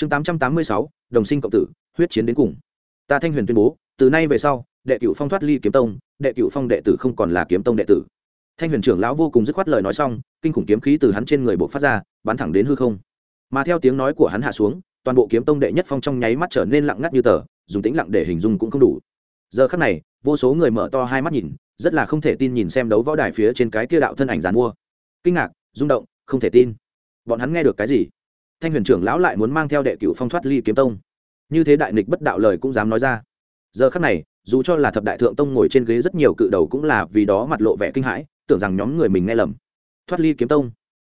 chương tám trăm tám mươi sáu, đồng sinh cộng tử, huyết chiến đến cùng. Ta thanh huyền tuyên bố, từ nay về sau, đệ cửu phong thoát ly kiếm tông, đệ cửu phong đệ tử không còn là kiếm tông đệ tử. Thanh huyền trưởng lão vô cùng dứt khoát lời nói xong, kinh khủng kiếm khí từ hắn trên người bộc phát ra, bắn thẳng đến hư không. Mà theo tiếng nói của hắn hạ xuống, toàn bộ kiếm tông đệ nhất phong trong nháy mắt trở nên lặng ngắt như tờ, dùng tĩnh lặng để hình dung cũng không đủ. Giờ khắc này, vô số người mở to hai mắt nhìn, rất là không thể tin nhìn xem đấu võ đài phía trên cái kia đạo thân ảnh dàn mua. Kinh ngạc, rung động, không thể tin. Bọn hắn nghe được cái gì? Thanh huyền trưởng lão lại muốn mang theo đệ cửu phong thoát ly kiếm tông. Như thế đại nghịch bất đạo lời cũng dám nói ra. Giờ khắc này, dù cho là thập đại thượng tông ngồi trên ghế rất nhiều cự đầu cũng là vì đó mặt lộ vẻ kinh hãi, tưởng rằng nhóm người mình nghe lầm. Thoát ly kiếm tông?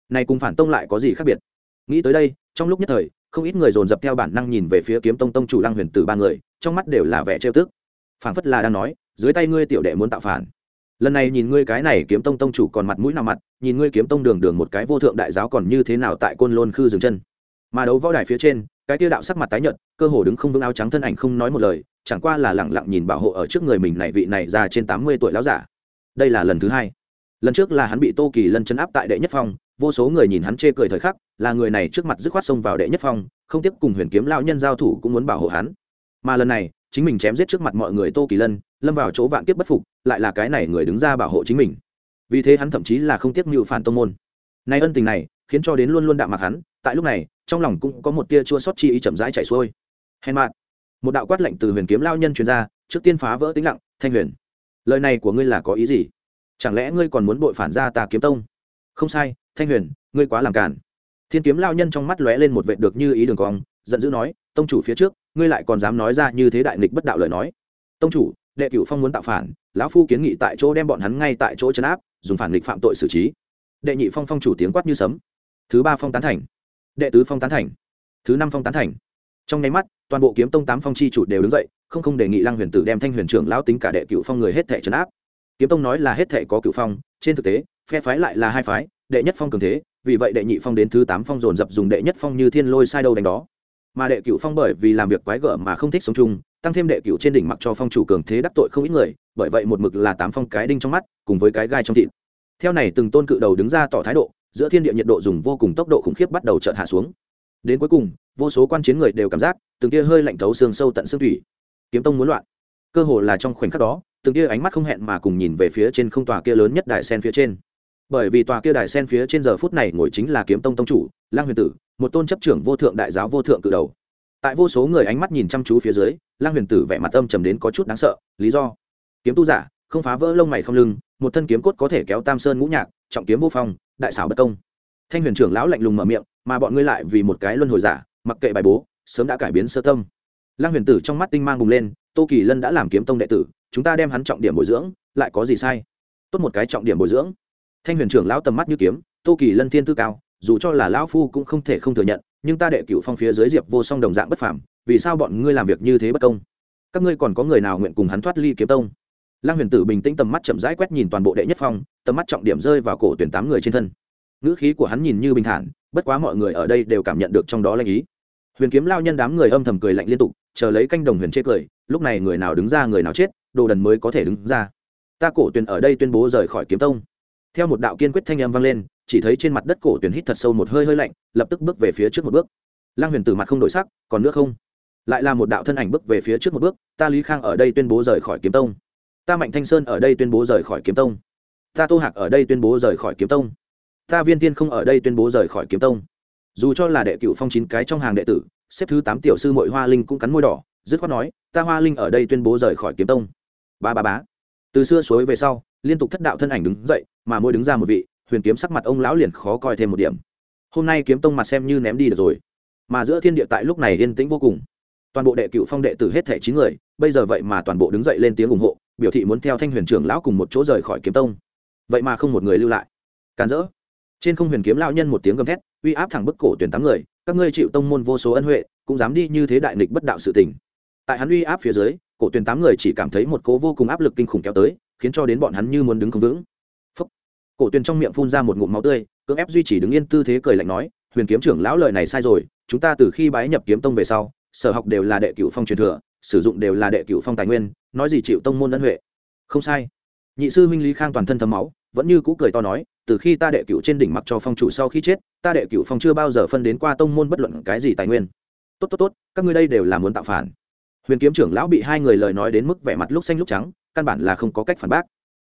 Này cùng phản tông lại có gì khác biệt? Nghĩ tới đây, trong lúc nhất thời, không ít người dồn dập theo bản năng nhìn về phía kiếm tông tông chủ lăng huyền tử ba người, trong mắt đều là vẻ trêu tức. Phản phất là đang nói, dưới tay ngươi tiểu đệ muốn tạo phản. Lần này nhìn ngươi cái này kiếm tông tông chủ còn mặt mũi nào mặt, nhìn ngươi kiếm tông đường đường một cái vô thượng đại giáo còn như thế nào tại côn lôn khư dừng chân mà đấu võ đài phía trên, cái tiêu đạo sắc mặt tái nhợt, cơ hồ đứng không vững áo trắng thân ảnh không nói một lời, chẳng qua là lẳng lặng nhìn bảo hộ ở trước người mình này vị này già trên tám mươi tuổi lão giả. Đây là lần thứ hai. Lần trước là hắn bị tô kỳ lân chấn áp tại đệ nhất phong vô số người nhìn hắn chê cười thời khắc, là người này trước mặt dứt khoát xông vào đệ nhất phong không tiếp cùng huyền kiếm lao nhân giao thủ cũng muốn bảo hộ hắn. Mà lần này, chính mình chém giết trước mặt mọi người tô kỳ lân, lâm vào chỗ vạn kiếp bất phục, lại là cái này người đứng ra bảo hộ chính mình. Vì thế hắn thậm chí là không tiếp mưu phản tông môn. Nay ân tình này, khiến cho đến luôn luôn đạm mặc hắn, tại lúc này trong lòng cũng có một tia chua sót chi ý chậm rãi chạy xuôi. Hèn mạn một đạo quát lệnh từ huyền kiếm lao nhân truyền ra, trước tiên phá vỡ tĩnh lặng, thanh huyền, lời này của ngươi là có ý gì? Chẳng lẽ ngươi còn muốn bội phản ra tà kiếm tông? Không sai, thanh huyền, ngươi quá làm cản thiên kiếm lao nhân trong mắt lóe lên một vệ được như ý đường cong, giận dữ nói, tông chủ phía trước, ngươi lại còn dám nói ra như thế đại nghịch bất đạo lời nói. Tông chủ, đệ cửu phong muốn tạo phản, lão phu kiến nghị tại chỗ đem bọn hắn ngay tại chỗ chấn áp, dùng phản nghịch phạm tội xử trí. Đệ nhị phong phong chủ tiếng quát như sấm. Thứ ba phong tán thành đệ tứ phong tán thành, thứ năm phong tán thành. Trong nháy mắt, toàn bộ kiếm tông tám phong chi chủ đều đứng dậy, không không đề nghị lăng huyền tử đem thanh huyền trưởng lão tính cả đệ cửu phong người hết thể chấn áp. Kiếm tông nói là hết thể có cửu phong, trên thực tế, phe phái lại là hai phái, đệ nhất phong cường thế, vì vậy đệ nhị phong đến thứ tám phong dồn dập dùng đệ nhất phong như thiên lôi sai đâu đánh đó. Mà đệ cửu phong bởi vì làm việc quái gở mà không thích sống chung, tăng thêm đệ cửu trên đỉnh mặc cho phong chủ cường thế đắc tội không ít người, bởi vậy một mực là tám phong cái đinh trong mắt, cùng với cái gai trong thịt. Theo này từng tôn cự đầu đứng ra tỏ thái độ giữa thiên địa nhiệt độ dùng vô cùng tốc độ khủng khiếp bắt đầu chợt hạ xuống. Đến cuối cùng, vô số quan chiến người đều cảm giác, từng kia hơi lạnh thấu xương sâu tận xương thủy. Kiếm tông muốn loạn. Cơ hồ là trong khoảnh khắc đó, từng kia ánh mắt không hẹn mà cùng nhìn về phía trên không tòa kia lớn nhất đài sen phía trên. Bởi vì tòa kia đài sen phía trên giờ phút này ngồi chính là kiếm tông tông chủ lang huyền tử, một tôn chấp trưởng vô thượng đại giáo vô thượng cự đầu. Tại vô số người ánh mắt nhìn chăm chú phía dưới lang huyền tử vẻ mặt âm trầm đến có chút đáng sợ, lý do? Kiếm tu giả, không phá vỡ lông mày không lưng, một thân kiếm cốt có thể kéo tam sơn ngũ nhạc, trọng kiếm vô phong đại xảo bất công. Thanh huyền trưởng lão lạnh lùng mở miệng, mà bọn ngươi lại vì một cái luân hồi giả, mặc kệ bài bố, sớm đã cải biến sơ tâm. Lang huyền tử trong mắt tinh mang bùng lên, tô kỳ lân đã làm kiếm tông đệ tử, chúng ta đem hắn trọng điểm bồi dưỡng, lại có gì sai? Tốt một cái trọng điểm bồi dưỡng. Thanh huyền trưởng lão tầm mắt như kiếm, tô kỳ lân thiên tư cao, dù cho là lão phu cũng không thể không thừa nhận, nhưng ta đệ cựu phong phía dưới diệp vô song đồng dạng bất phàm, vì sao bọn ngươi làm việc như thế bất công? Các ngươi còn có người nào nguyện cùng hắn thoát ly kiếm tông? Lang huyền tử bình tĩnh tầm mắt chậm rãi quét nhìn toàn bộ đệ nhất phong, tầm mắt trọng điểm rơi vào cổ tuyển tám người trên thân. Ngữ khí của hắn nhìn như bình thản, bất quá mọi người ở đây đều cảm nhận được trong đó lanh ý. Huyền kiếm lao nhân đám người âm thầm cười lạnh liên tục, chờ lấy canh đồng huyền chê cười, lúc này người nào đứng ra, người nào chết, đồ đần mới có thể đứng ra. Ta cổ tuyển ở đây tuyên bố rời khỏi kiếm tông. Theo một đạo kiên quyết thanh âm vang lên, chỉ thấy trên mặt đất cổ tuyển hít thật sâu một hơi hơi lạnh, lập tức bước về phía trước một bước. Lang huyền tử mặt không đổi sắc, còn nữa không? Lại là một đạo thân ảnh bước về phía trước một bước, ta lý khang ở đây tuyên bố rời khỏi kiếm tông ta mạnh thanh sơn ở đây tuyên bố rời khỏi kiếm tông. Ta tô hạc ở đây tuyên bố rời khỏi kiếm tông. Ta viên tiên không ở đây tuyên bố rời khỏi kiếm tông. Dù cho là đệ cựu phong chín cái trong hàng đệ tử, xếp thứ tám tiểu sư mội hoa linh cũng cắn môi đỏ, dứt khoát nói, ta hoa linh ở đây tuyên bố rời khỏi kiếm tông. Ba ba bá từ xưa suối về sau, liên tục thất đạo thân ảnh đứng dậy, mà môi đứng ra một vị, huyền kiếm sắc mặt ông lão liền khó coi thêm một điểm. Hôm nay kiếm tông mặt xem như ném đi được rồi. Mà giữa thiên địa tại lúc này yên tĩnh vô cùng. Toàn bộ đệ cựu phong đệ tử hết thẻ chín người, bây giờ vậy mà toàn bộ đứng dậy lên tiếng ủng hộ biểu thị muốn theo thanh huyền trưởng lão cùng một chỗ rời khỏi kiếm tông. Vậy mà không một người lưu lại. Càn rỡ. Trên không huyền kiếm lão nhân một tiếng gầm thét, uy áp thẳng bức cổ tuyển tám người, các ngươi chịu tông môn vô số ân huệ, cũng dám đi như thế đại nghịch bất đạo sự tình. Tại hắn uy áp phía dưới, cổ tuyển tám người chỉ cảm thấy một cố vô cùng áp lực kinh khủng kéo tới, khiến cho đến bọn hắn như muốn đứng không vững. Phúc. cổ tuyển trong miệng phun ra một ngụm máu tươi, cưỡng ép duy trì đứng yên tư thế cười lạnh nói, huyền kiếm trưởng lão lời này sai rồi, chúng ta từ khi bái nhập kiếm tông về sau, sở học đều là đệ cửu phong truyền thừa sử dụng đều là đệ cửu phong tài nguyên, nói gì chịu tông môn ân huệ. Không sai. Nhị sư huynh lý khang toàn thân thấm máu, vẫn như cũ cười to nói, từ khi ta đệ cửu trên đỉnh mặc cho phong chủ sau khi chết, ta đệ cửu phong chưa bao giờ phân đến qua tông môn bất luận cái gì tài nguyên. Tốt tốt tốt, các ngươi đây đều là muốn tạo phản. Huyền kiếm trưởng lão bị hai người lời nói đến mức vẻ mặt lúc xanh lúc trắng, căn bản là không có cách phản bác.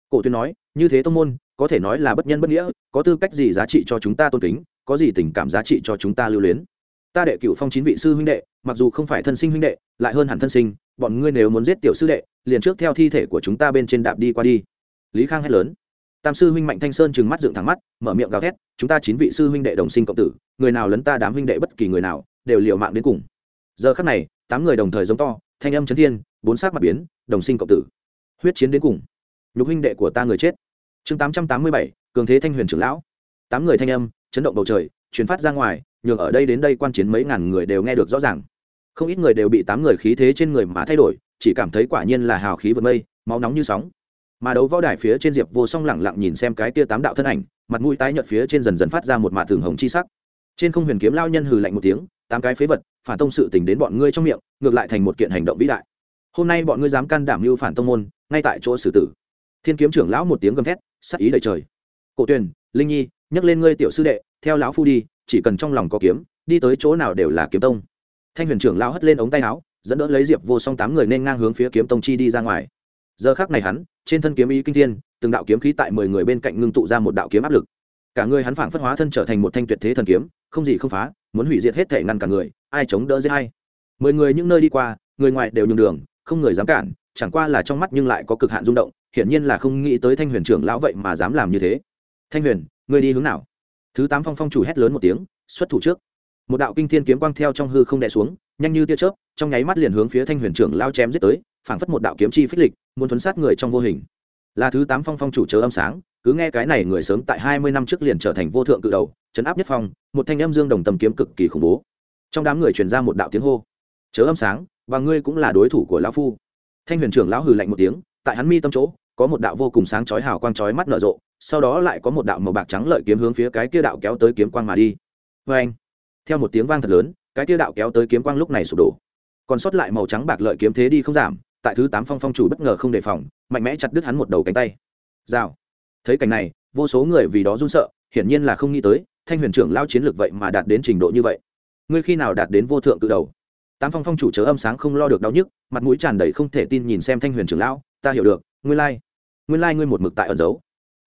Cổ tuyên nói, như thế tông môn, có thể nói là bất nhân bất nghĩa, có tư cách gì giá trị cho chúng ta tôn kính, có gì tình cảm giá trị cho chúng ta lưu luyến. Ta đệ cựu phong chín vị sư huynh đệ mặc dù không phải thân sinh huynh đệ, lại hơn hẳn thân sinh, bọn ngươi nếu muốn giết tiểu sư đệ, liền trước theo thi thể của chúng ta bên trên đạp đi qua đi. Lý khang hét lớn. Tam sư huynh mạnh thanh sơn trừng mắt dựng thẳng mắt, mở miệng gào thét, chúng ta chín vị sư huynh đệ đồng sinh cộng tử, người nào lấn ta đám huynh đệ bất kỳ người nào, đều liều mạng đến cùng. Giờ khắc này, tám người đồng thời giống to, thanh âm chấn thiên, bốn sắc mặt biến, đồng sinh cộng tử. Huyết chiến đến cùng. Nhục huynh đệ của ta người chết. Chương tám trăm tám mươi bảy, cường thế thanh huyền trưởng lão. Tám người thanh âm chấn động bầu trời chuyển phát ra ngoài, nhường ở đây đến đây quan chiến mấy ngàn người đều nghe được rõ ràng không ít người đều bị tám người khí thế trên người mà thay đổi, chỉ cảm thấy quả nhiên là hào khí vượt mây, máu nóng như sóng. Mà đấu võ đài phía trên diệp vô song lẳng lặng nhìn xem cái tia tám đạo thân ảnh, mặt mũi tái nhợt phía trên dần dần phát ra một mạ thường hồng chi sắc. Trên không huyền kiếm lao nhân hừ lạnh một tiếng, tám cái phế vật, phản tông sự tình đến bọn ngươi trong miệng, ngược lại thành một kiện hành động vĩ đại. Hôm nay bọn ngươi dám can đảm mưu phản tông môn, ngay tại chỗ xử tử. Thiên kiếm trưởng lão một tiếng gầm thét, sắc ý đầy trời. Cổ tuyền, linh nhi nhắc lên ngươi tiểu sư đệ, theo lão phu đi, chỉ cần trong lòng có kiếm, đi tới chỗ nào đều là kiếm tông thanh huyền trưởng lão hất lên ống tay áo, dẫn đỡ lấy diệp vô song tám người nên ngang hướng phía kiếm tông chi đi ra ngoài. Giờ khác này hắn, trên thân kiếm ý kinh thiên, từng đạo kiếm khí tại mười người bên cạnh ngưng tụ ra một đạo kiếm áp lực. Cả người hắn phảng phất hóa thân trở thành một thanh tuyệt thế thần kiếm, không gì không phá, muốn hủy diệt hết thể ngăn cả người, ai chống đỡ dễ hay mười người những nơi đi qua, người ngoài đều nhường đường, không người dám cản, chẳng qua là trong mắt nhưng lại có cực hạn rung động, hiển nhiên là không nghĩ tới thanh huyền trưởng lão vậy mà dám làm như thế. Thanh huyền, ngươi đi hướng nào? Thứ tám phong phong chủ hét lớn một tiếng, xuất thủ trước một đạo kinh thiên kiếm quang theo trong hư không đè xuống, nhanh như tia chớp, trong nháy mắt liền hướng phía thanh huyền trưởng lao chém giết tới, phảng phất một đạo kiếm chi phích lịch, muốn thuấn sát người trong vô hình. Là thứ tám phong phong chủ chớ âm sáng, cứ nghe cái này người sớm tại hai mươi năm trước liền trở thành vô thượng cự đầu chấn áp nhất phong, một thanh âm dương đồng tầm kiếm cực kỳ khủng bố. Trong đám người truyền ra một đạo tiếng hô. Chớ âm sáng, và ngươi cũng là đối thủ của lão phu. Thanh huyền trưởng lão hừ lạnh một tiếng, tại hắn mi tâm chỗ, có một đạo vô cùng sáng chói hào quang chói mắt nở rộ, sau đó lại có một đạo màu bạc trắng lợi kiếm hướng phía cái kia đạo kéo tới kiếm quang mà đi. Vê anh theo một tiếng vang thật lớn, cái tia đạo kéo tới kiếm quang lúc này sụp đổ. Còn sót lại màu trắng bạc lợi kiếm thế đi không giảm, tại thứ tám phong phong chủ bất ngờ không đề phòng, mạnh mẽ chặt đứt hắn một đầu cánh tay. Rào. Thấy cảnh này, vô số người vì đó run sợ, hiển nhiên là không nghĩ tới, thanh huyền trưởng lao chiến lược vậy mà đạt đến trình độ như vậy. Ngươi khi nào đạt đến vô thượng cự đầu? Tám phong phong chủ chớ âm sáng không lo được đau nhức, mặt mũi tràn đầy không thể tin nhìn xem thanh huyền trưởng lão ta hiểu được, nguyên lai、like. nguyên lai、like、ngươi một mực tại ẩn giấu.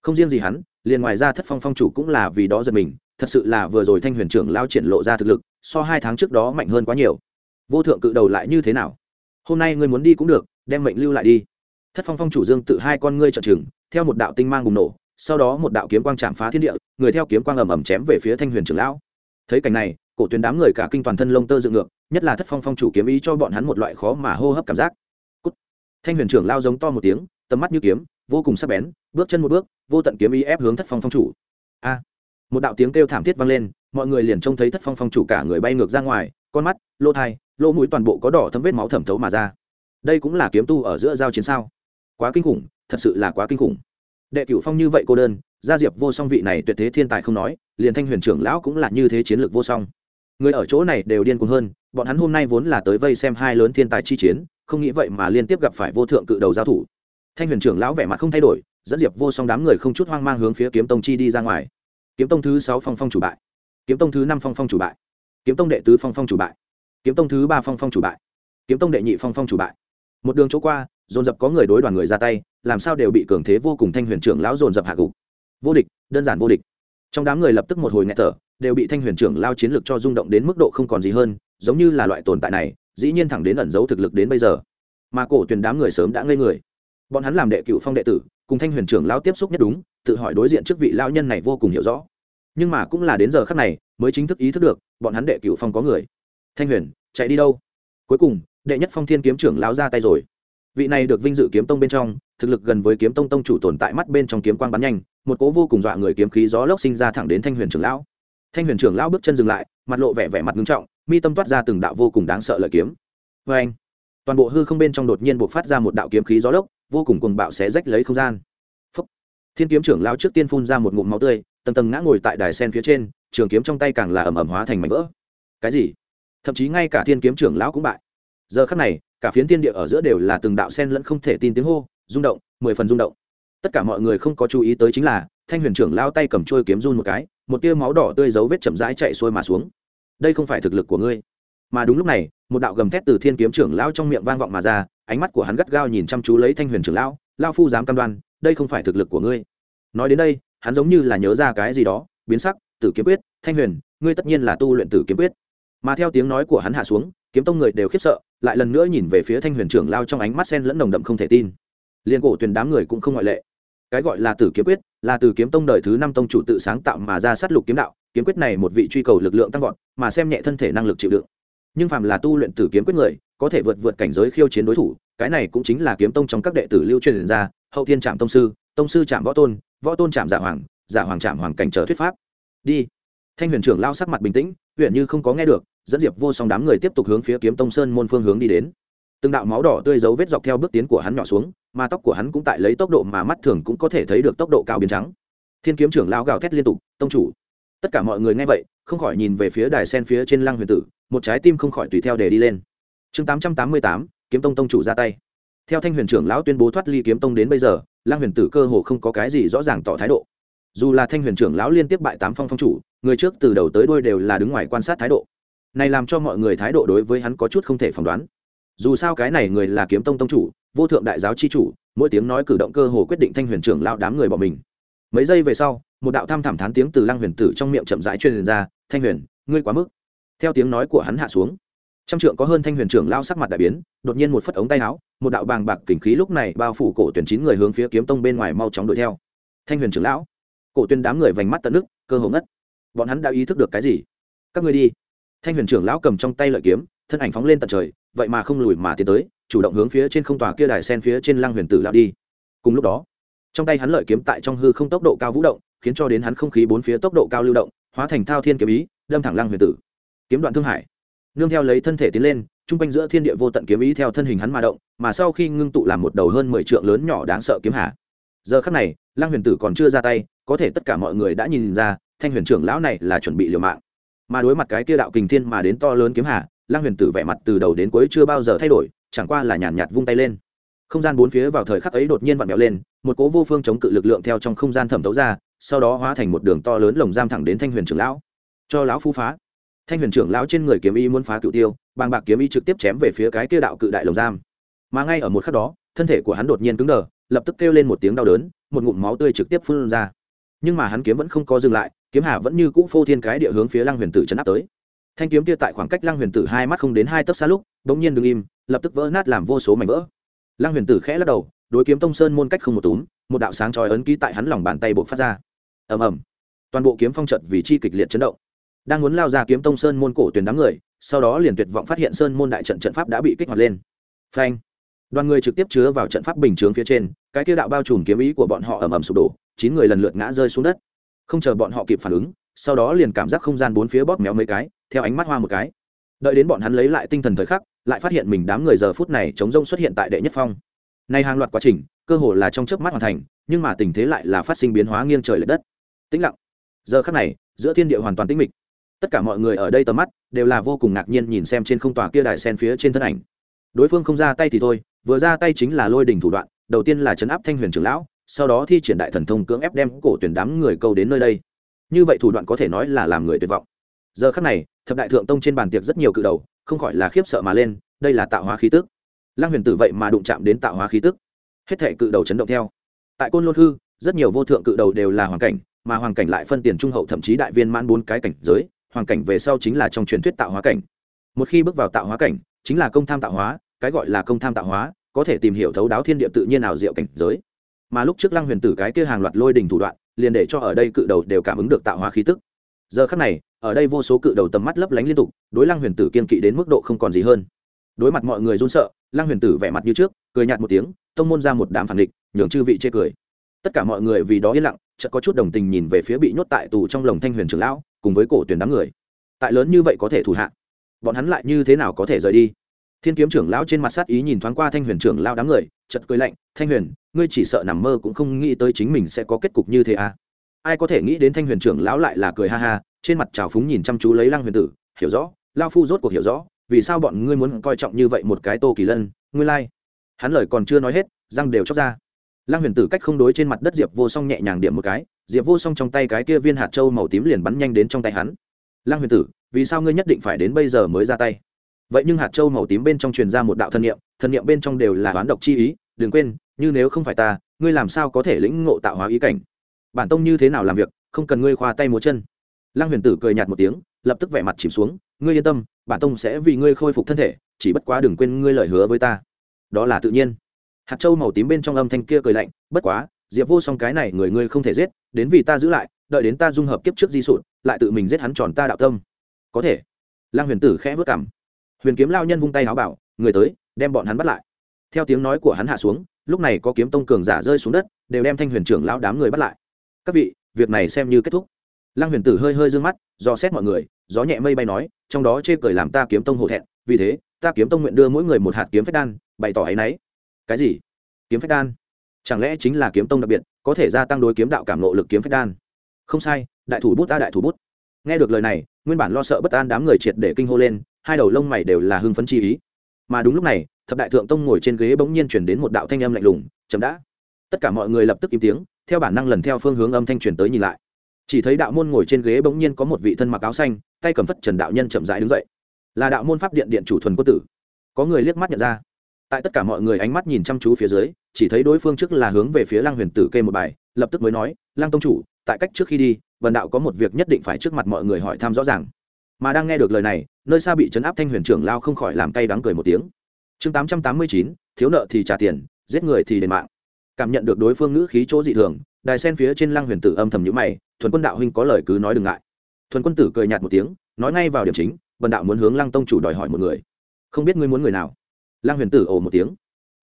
Không riêng gì hắn, liền ngoài ra thất phong phong chủ cũng là vì đó giật mình thật sự là vừa rồi thanh huyền trưởng lao triển lộ ra thực lực, so hai tháng trước đó mạnh hơn quá nhiều. Vô thượng cự đầu lại như thế nào? Hôm nay ngươi muốn đi cũng được, đem mệnh lưu lại đi. Thất phong phong chủ dương tự hai con ngươi trợn trừng, theo một đạo tinh mang bùng nổ, sau đó một đạo kiếm quang chạm phá thiên địa, người theo kiếm quang ầm ầm chém về phía thanh huyền trưởng lão. Thấy cảnh này, cổ tuyến đám người cả kinh toàn thân lông tơ dựng ngược, nhất là thất phong phong chủ kiếm ý cho bọn hắn một loại khó mà hô hấp cảm giác、Cút. Thanh huyền trưởng lao giống to một tiếng, tầm mắt như kiếm, vô cùng sắc bén, bước chân một bước, vô tận kiếm ý ép hướng thất phong phong chủ. A một đạo tiếng kêu thảm thiết vang lên, mọi người liền trông thấy thất phong phong chủ cả người bay ngược ra ngoài, con mắt, lỗ thai, lỗ mũi toàn bộ có đỏ thấm vết máu thẩm thấu mà ra. Đây cũng là kiếm tu ở giữa giao chiến sao? Quá kinh khủng, thật sự là quá kinh khủng. Đệ cửu phong như vậy cô đơn, gia diệp vô song vị này tuyệt thế thiên tài không nói, liền thanh huyền trưởng lão cũng là như thế chiến lược vô song. Người ở chỗ này đều điên cuồng hơn, bọn hắn hôm nay vốn là tới vây xem hai lớn thiên tài chi chiến, không nghĩ vậy mà liên tiếp gặp phải vô thượng cự đầu giao thủ. Thanh huyền trưởng lão vẻ mặt không thay đổi, dẫn diệp vô song đám người không chút hoang mang hướng phía kiếm tông chi đi ra ngoài kiếm tông thứ sáu phong phong chủ bại. Kiếm tông thứ năm phong phong chủ bại. Kiếm tông đệ tứ phong phong chủ bại. Kiếm tông thứ ba phong phong chủ bại. Kiếm tông đệ nhị phong phong chủ bại. Một đường chỗ qua, dồn dập có người đối đoàn người ra tay, làm sao đều bị cường thế vô cùng thanh huyền trưởng lão dồn dập hạ gục. Vô địch, đơn giản vô địch. Trong đám người lập tức một hồi nghẹt thở, đều bị thanh huyền trưởng lao chiến lược cho rung động đến mức độ không còn gì hơn, giống như là loại tồn tại này, dĩ nhiên thẳng đến ẩn giấu thực lực đến bây giờ. Mà cổ tuyển đám người sớm đã ngây người. Bọn hắn làm đệ cựu phong đệ tử cùng thanh huyền trưởng lao tiếp xúc nhất đúng, tự hỏi đối diện trước vị lao nhân này vô cùng hiểu rõ. Nhưng mà cũng là đến giờ khắc này, mới chính thức ý thức được, bọn hắn đệ cựu phong có người. Thanh huyền, chạy đi đâu? Cuối cùng, đệ nhất phong thiên kiếm trưởng lao ra tay rồi. Vị này được vinh dự kiếm tông bên trong, thực lực gần với kiếm tông tông chủ tồn tại mắt bên trong kiếm quang bắn nhanh, một cố vô cùng dọa người kiếm khí gió lốc sinh ra thẳng đến thanh huyền trưởng lão. Thanh huyền trưởng lão bước chân dừng lại, mặt lộ vẻ vẻ mặt ngưng trọng, mi tâm toát ra từng đạo vô cùng đáng sợ lợi kiếm. Vê anh toàn bộ hư không bên trong đột nhiên buộc phát ra một đạo kiếm khí gió lốc vô cùng cuồng bạo xé rách lấy không gian. Phúc. thiên kiếm trưởng lão trước tiên phun ra một ngụm máu tươi, tầng tầng ngã ngồi tại đài sen phía trên, trường kiếm trong tay càng là ẩm ẩm hóa thành mảnh vỡ. Cái gì? Thậm chí ngay cả thiên kiếm trưởng lão cũng bại. Giờ khắc này, cả phiến thiên địa ở giữa đều là từng đạo sen lẫn không thể tin tiếng hô, rung động, mười phần rung động. Tất cả mọi người không có chú ý tới chính là, thanh huyền trưởng lao tay cầm trôi kiếm run một cái, một tia máu đỏ tươi dấu vết chậm rãi chạy xuôi mà xuống. Đây không phải thực lực của ngươi. Mà đúng lúc này một đạo gầm thét từ thiên kiếm trưởng lão trong miệng vang vọng mà ra, ánh mắt của hắn gắt gao nhìn chăm chú lấy thanh huyền trưởng lão lao phu dám cam đoan, đây không phải thực lực của ngươi. Nói đến đây, hắn giống như là nhớ ra cái gì đó, biến sắc, tử kiếm quyết, thanh huyền, ngươi tất nhiên là tu luyện tử kiếm quyết. Mà theo tiếng nói của hắn hạ xuống, kiếm tông người đều khiếp sợ, lại lần nữa nhìn về phía thanh huyền trưởng lao trong ánh mắt sen lẫn nồng đậm không thể tin. Liên cổ tuyền đám người cũng không ngoại lệ. Cái gọi là tử kiếm quyết, là từ kiếm tông đời thứ năm tông chủ tự sáng tạo mà ra sát lục kiếm đạo, kiếm quyết này một vị truy cầu lực lượng tăng vọt, mà xem nhẹ thân thể năng lực chịu đựng nhưng phàm là tu luyện tử kiếm quyết người, có thể vượt vượt cảnh giới khiêu chiến đối thủ, cái này cũng chính là kiếm tông trong các đệ tử lưu truyền ra, hậu thiên trạm tông sư tông sư trạm võ tôn võ tôn trạm giả hoàng giả hoàng trạm hoàng cảnh trở thuyết pháp. Đi. Thanh huyền trưởng lao sắc mặt bình tĩnh, huyện như không có nghe được, dẫn diệp vô song đám người tiếp tục hướng phía kiếm tông sơn môn phương hướng đi đến. Từng đạo máu đỏ tươi dấu vết dọc theo bước tiến của hắn nhỏ xuống, mà tóc của hắn cũng tại lấy tốc độ mà mắt thường cũng có thể thấy được tốc độ cao biến trắng. Thiên kiếm trưởng lao gào thét liên tục, tông chủ! Tất cả mọi người nghe vậy, không khỏi nhìn về phía đài sen phía trên lăng huyền tử một trái tim không khỏi tùy theo để đi lên. Chương tám trăm tám mươi tám, kiếm tông tông chủ ra tay. Theo thanh huyền trưởng lão tuyên bố thoát ly kiếm tông đến bây giờ, lăng huyền tử cơ hồ không có cái gì rõ ràng tỏ thái độ. Dù là thanh huyền trưởng lão liên tiếp bại tám phong phong chủ, người trước từ đầu tới đuôi đều là đứng ngoài quan sát thái độ. Này làm cho mọi người thái độ đối với hắn có chút không thể phỏng đoán. Dù sao cái này người là kiếm tông tông chủ, vô thượng đại giáo chi chủ, mỗi tiếng nói cử động cơ hồ quyết định thanh huyền trưởng lão đám người bỏ mình. Mấy giây về sau, một đạo tham thảm thán tiếng từ lăng huyền tử trong miệng chậm rãi truyền ra, thanh huyền, ngươi quá mức theo tiếng nói của hắn hạ xuống. Trăm trượng có hơn thanh huyền trưởng lao sắc mặt đại biến, đột nhiên một phất ống tay áo, một đạo bàng bạc kình khí lúc này bao phủ cổ tuyển chín người hướng phía kiếm tông bên ngoài mau chóng đuổi theo. Thanh huyền trưởng lão, cổ tuyên đám người vành mắt tận nước, cơ hồ ngất. Bọn hắn đã ý thức được cái gì? Các ngươi đi. Thanh huyền trưởng lão cầm trong tay lợi kiếm, thân ảnh phóng lên tận trời, vậy mà không lùi mà tiến tới, chủ động hướng phía trên không tòa kia đài sen phía trên lăng huyền tử lão đi. Cùng lúc đó, trong tay hắn lợi kiếm tại trong hư không tốc độ cao vũ động, khiến cho đến hắn không khí bốn phía tốc độ cao lưu động, hóa thành thao thiên kiếm ý, đâm thẳng lăng huyền tử kiếm đoạn thương hải. Nương theo lấy thân thể tiến lên trung quanh giữa thiên địa vô tận kiếm ý theo thân hình hắn mà động mà sau khi ngưng tụ làm một đầu hơn mười trượng lớn nhỏ đáng sợ kiếm hạ giờ khắc này lăng huyền tử còn chưa ra tay có thể tất cả mọi người đã nhìn ra thanh huyền trưởng lão này là chuẩn bị liều mạng. Mà đối mặt cái kia đạo kình thiên mà đến to lớn kiếm hạ lăng huyền tử vẻ mặt từ đầu đến cuối chưa bao giờ thay đổi chẳng qua là nhàn nhạt, nhạt vung tay lên. Không gian bốn phía vào thời khắc ấy đột nhiên vặn vẹo lên một cố vô phương chống cự lực lượng theo trong không gian thẩm thấu ra sau đó hóa thành một đường to lớn lồng giam thẳng đến thanh huyền trưởng lão. Cho lão phu phá thanh huyền trưởng lão trên người kiếm y muốn phá cựu tiêu, bàng bạc kiếm y trực tiếp chém về phía cái kia đạo cự đại lồng giam. Mà ngay ở một khắc đó, thân thể của hắn đột nhiên cứng đờ, lập tức kêu lên một tiếng đau đớn, một ngụm máu tươi trực tiếp phun ra. Nhưng mà hắn kiếm vẫn không có dừng lại, kiếm hà vẫn như cũ phô thiên cái địa hướng phía lăng huyền tử chấn áp tới. Thanh kiếm kia tại khoảng cách lăng huyền tử hai mắt không đến hai tấc xa lúc đ ỗ n g nhiên đ ứ n g im, lập tức vỡ nát làm vô số mảnh vỡ. Lăng huyền tử khẽ lắc đầu, đối kiếm tông sơn môn cách không một túm, một đạo sáng trói ấn ký tại hắn lòng bàn tay buộc phát ra. Ầm ầm. Toàn bộ kiếm phong trận vì chi kịch liệt chấn động đang muốn lao ra kiếm tông sơn môn cổ tuyển đám người, sau đó liền tuyệt vọng phát hiện sơn môn đại trận trận pháp đã bị kích hoạt lên. Phanh! Đoàn người trực tiếp chứa vào trận pháp bình chướng phía trên, cái kia đạo bao trùm kiếm ý của bọn họ ầm ầm sụp đổ, chín người lần lượt ngã rơi xuống đất. Không chờ bọn họ kịp phản ứng, sau đó liền cảm giác không gian bốn phía bóp méo mấy cái, theo ánh mắt hoa một cái. Đợi đến bọn hắn lấy lại tinh thần thời khắc, lại phát hiện mình đám người giờ phút này chống rông xuất hiện tại đệ nhất phong. Nay hàng loạt quá trình, cơ hồ là trong chớp mắt hoàn thành, nhưng mà tình thế lại là phát sinh biến hóa nghiêng trời l ệ đất. Tĩnh lặng. Giờ khắc này, giữa thiên địa hoàn toàn tĩnh mịch tất cả mọi người ở đây tầm mắt đều là vô cùng ngạc nhiên nhìn xem trên không tòa kia đài sen phía trên thân ảnh. Đối phương không ra tay thì thôi, vừa ra tay chính là lôi đình thủ đoạn, đầu tiên là chấn áp thanh huyền trưởng lão, sau đó thi triển đại thần thông cưỡng ép đem cổ tuyển đám người câu đến nơi đây. Như vậy thủ đoạn có thể nói là làm người tuyệt vọng. Giờ khắc này, thập đại thượng tông trên bàn tiệc rất nhiều cự đầu, không khỏi là khiếp sợ mà lên, đây là tạo hóa khí tức. Lăng huyền tử vậy mà đụng chạm đến tạo hóa khí tức. Hết thể cự đầu chấn động theo. Tại côn lôn hư, rất nhiều vô thượng cự đầu đều là hoàng cảnh, mà hoàng cảnh lại phân tiền trung hậu thậm chí đại viên mãn bốn cái cảnh giới hoàng cảnh về sau chính là trong truyền thuyết tạo hóa cảnh. Một khi bước vào tạo hóa cảnh, chính là công tham tạo hóa, cái gọi là công tham tạo hóa, có thể tìm hiểu thấu đáo thiên địa tự nhiên ảo diệu cảnh giới. Mà lúc trước lăng huyền tử cái kia hàng loạt lôi đình thủ đoạn, liền để cho ở đây cự đầu đều cảm ứng được tạo hóa khí tức. Giờ khắc này, ở đây vô số cự đầu tầm mắt lấp lánh liên tục, đối lăng huyền tử kiên kỵ đến mức độ không còn gì hơn. Đối mặt mọi người run sợ, lăng huyền tử vẻ mặt như trước, cười nhạt một tiếng, tông môn ra một đám phản địch nhường chư vị chê cười. Tất cả mọi người vì đó yên lặng, chợt có chút đồng tình nhìn về phía bị nhốt tại tù trong lồng thanh huyền trưởng lão cùng với cổ tuyển đám người. Tại lớn như vậy có thể thủ hạ, bọn hắn lại như thế nào có thể rời đi? Thiên kiếm trưởng lão trên mặt sát ý nhìn thoáng qua thanh huyền trưởng lao đám người chật cười lạnh, thanh huyền, ngươi chỉ sợ nằm mơ cũng không nghĩ tới chính mình sẽ có kết cục như thế à? Ai có thể nghĩ đến thanh huyền trưởng lão lại là cười ha ha, trên mặt trào phúng nhìn chăm chú lấy lăng huyền tử, hiểu rõ lao phu rốt cuộc hiểu rõ, vì sao bọn ngươi muốn coi trọng như vậy một cái tô kỳ lân, ngươi lai、like. hắn lời còn chưa nói hết, răng đều chóc ra. Lăng huyền tử cách không đối trên mặt đất diệp vô song nhẹ nhàng điểm một cái diệp vô song trong tay cái kia viên hạt trâu màu tím liền bắn nhanh đến trong tay hắn. Lăng huyền tử, vì sao ngươi nhất định phải đến bây giờ mới ra tay? Vậy nhưng hạt châu màu tím bên trong truyền ra một đạo thân niệm thân niệm bên trong đều là oán độc chi ý, đừng quên, như nếu không phải ta, ngươi làm sao có thể lĩnh ngộ tạo hóa ý cảnh? Bản tông như thế nào làm việc, không cần ngươi khoa tay múa chân. Lăng huyền tử cười nhạt một tiếng, lập tức vẻ mặt chìm xuống, ngươi yên tâm, bản tông sẽ vì ngươi khôi phục thân thể, chỉ bất quá đừng quên ngươi lời hứa với ta. Đó là tự nhiên. Hạt châu màu tím bên trong âm thanh kia cười lạnh, bất quá diệp vô song cái này người ngươi không thể giết, đến vì ta giữ lại, đợi đến ta dung hợp kiếp trước di sụt, lại tự mình giết hắn tròn ta đạo tâm. Có thể. Lăng huyền tử khẽ vớt cảm huyền kiếm lao nhân vung tay háo bảo, người tới, đem bọn hắn bắt lại. Theo tiếng nói của hắn hạ xuống, lúc này có kiếm tông cường giả rơi xuống đất, đều đem thanh huyền trưởng lao đám người bắt lại. Các vị, việc này xem như kết thúc. Lăng huyền tử hơi hơi d ư ơ n g mắt do xét mọi người, gió nhẹ mây bay nói, trong đó chê cười làm ta kiếm tông hổ thẹn, vì thế, ta kiếm tông nguyện đưa mỗi người một hạt kiếm phách đan, bày tỏ ấ y n ấ y cái gì? Kiếm phách đan? Chẳng lẽ chính là kiếm tông đặc biệt, có thể gia tăng đối kiếm đạo cảm nộ lực kiếm phách đan? Không sai, đại thủ bút ta đại thủ bút. Nghe được lời này, nguyên bản lo sợ bất an đám người triệt để kinh hô lên, hai đầu lông mày đều là hưng phấn chi ý. Mà đúng lúc này, thập đại thượng tông ngồi trên ghế bỗng nhiên chuyển đến một đạo thanh âm lạnh lùng, chậm đã. Tất cả mọi người lập tức im tiếng, theo bản năng lần theo phương hướng âm thanh truyền tới nhìn lại. Chỉ thấy đạo môn ngồi trên ghế bỗng nhiên có một vị thân mặc áo xanh, tay cầm phất trần đạo nhân chậm rãi đứng dậy. Là đạo môn pháp điện điện chủ thuần quân tử. Có người liếc mắt nhận ra tại tất cả mọi người ánh mắt nhìn chăm chú phía dưới, chỉ thấy đối phương trước là hướng về phía lăng huyền tử kê một bài, lập tức mới nói, lăng tông chủ, tại cách trước khi đi vần đạo có một việc nhất định phải trước mặt mọi người hỏi thăm rõ ràng. Mà đang nghe được lời này, nơi xa bị chấn áp thanh huyền trưởng lao không khỏi làm cay đắng cười một tiếng. Chương tám trăm tám mươi chín, thiếu nợ thì trả tiền, giết người thì đền mạng. Cảm nhận được đối phương ngữ khí chỗ dị thường, đài sen phía trên lăng huyền tử âm thầm nhữ mày, thuần quân đạo huynh có lời cứ nói đừng ngại. Thuần quân tử cười nhạt một tiếng, nói ngay vào điểm chính vần đạo muốn hướng lăng tông chủ đòi hỏi một người. Không biết ngươi muốn người nào? Lang huyền tử ồ một tiếng.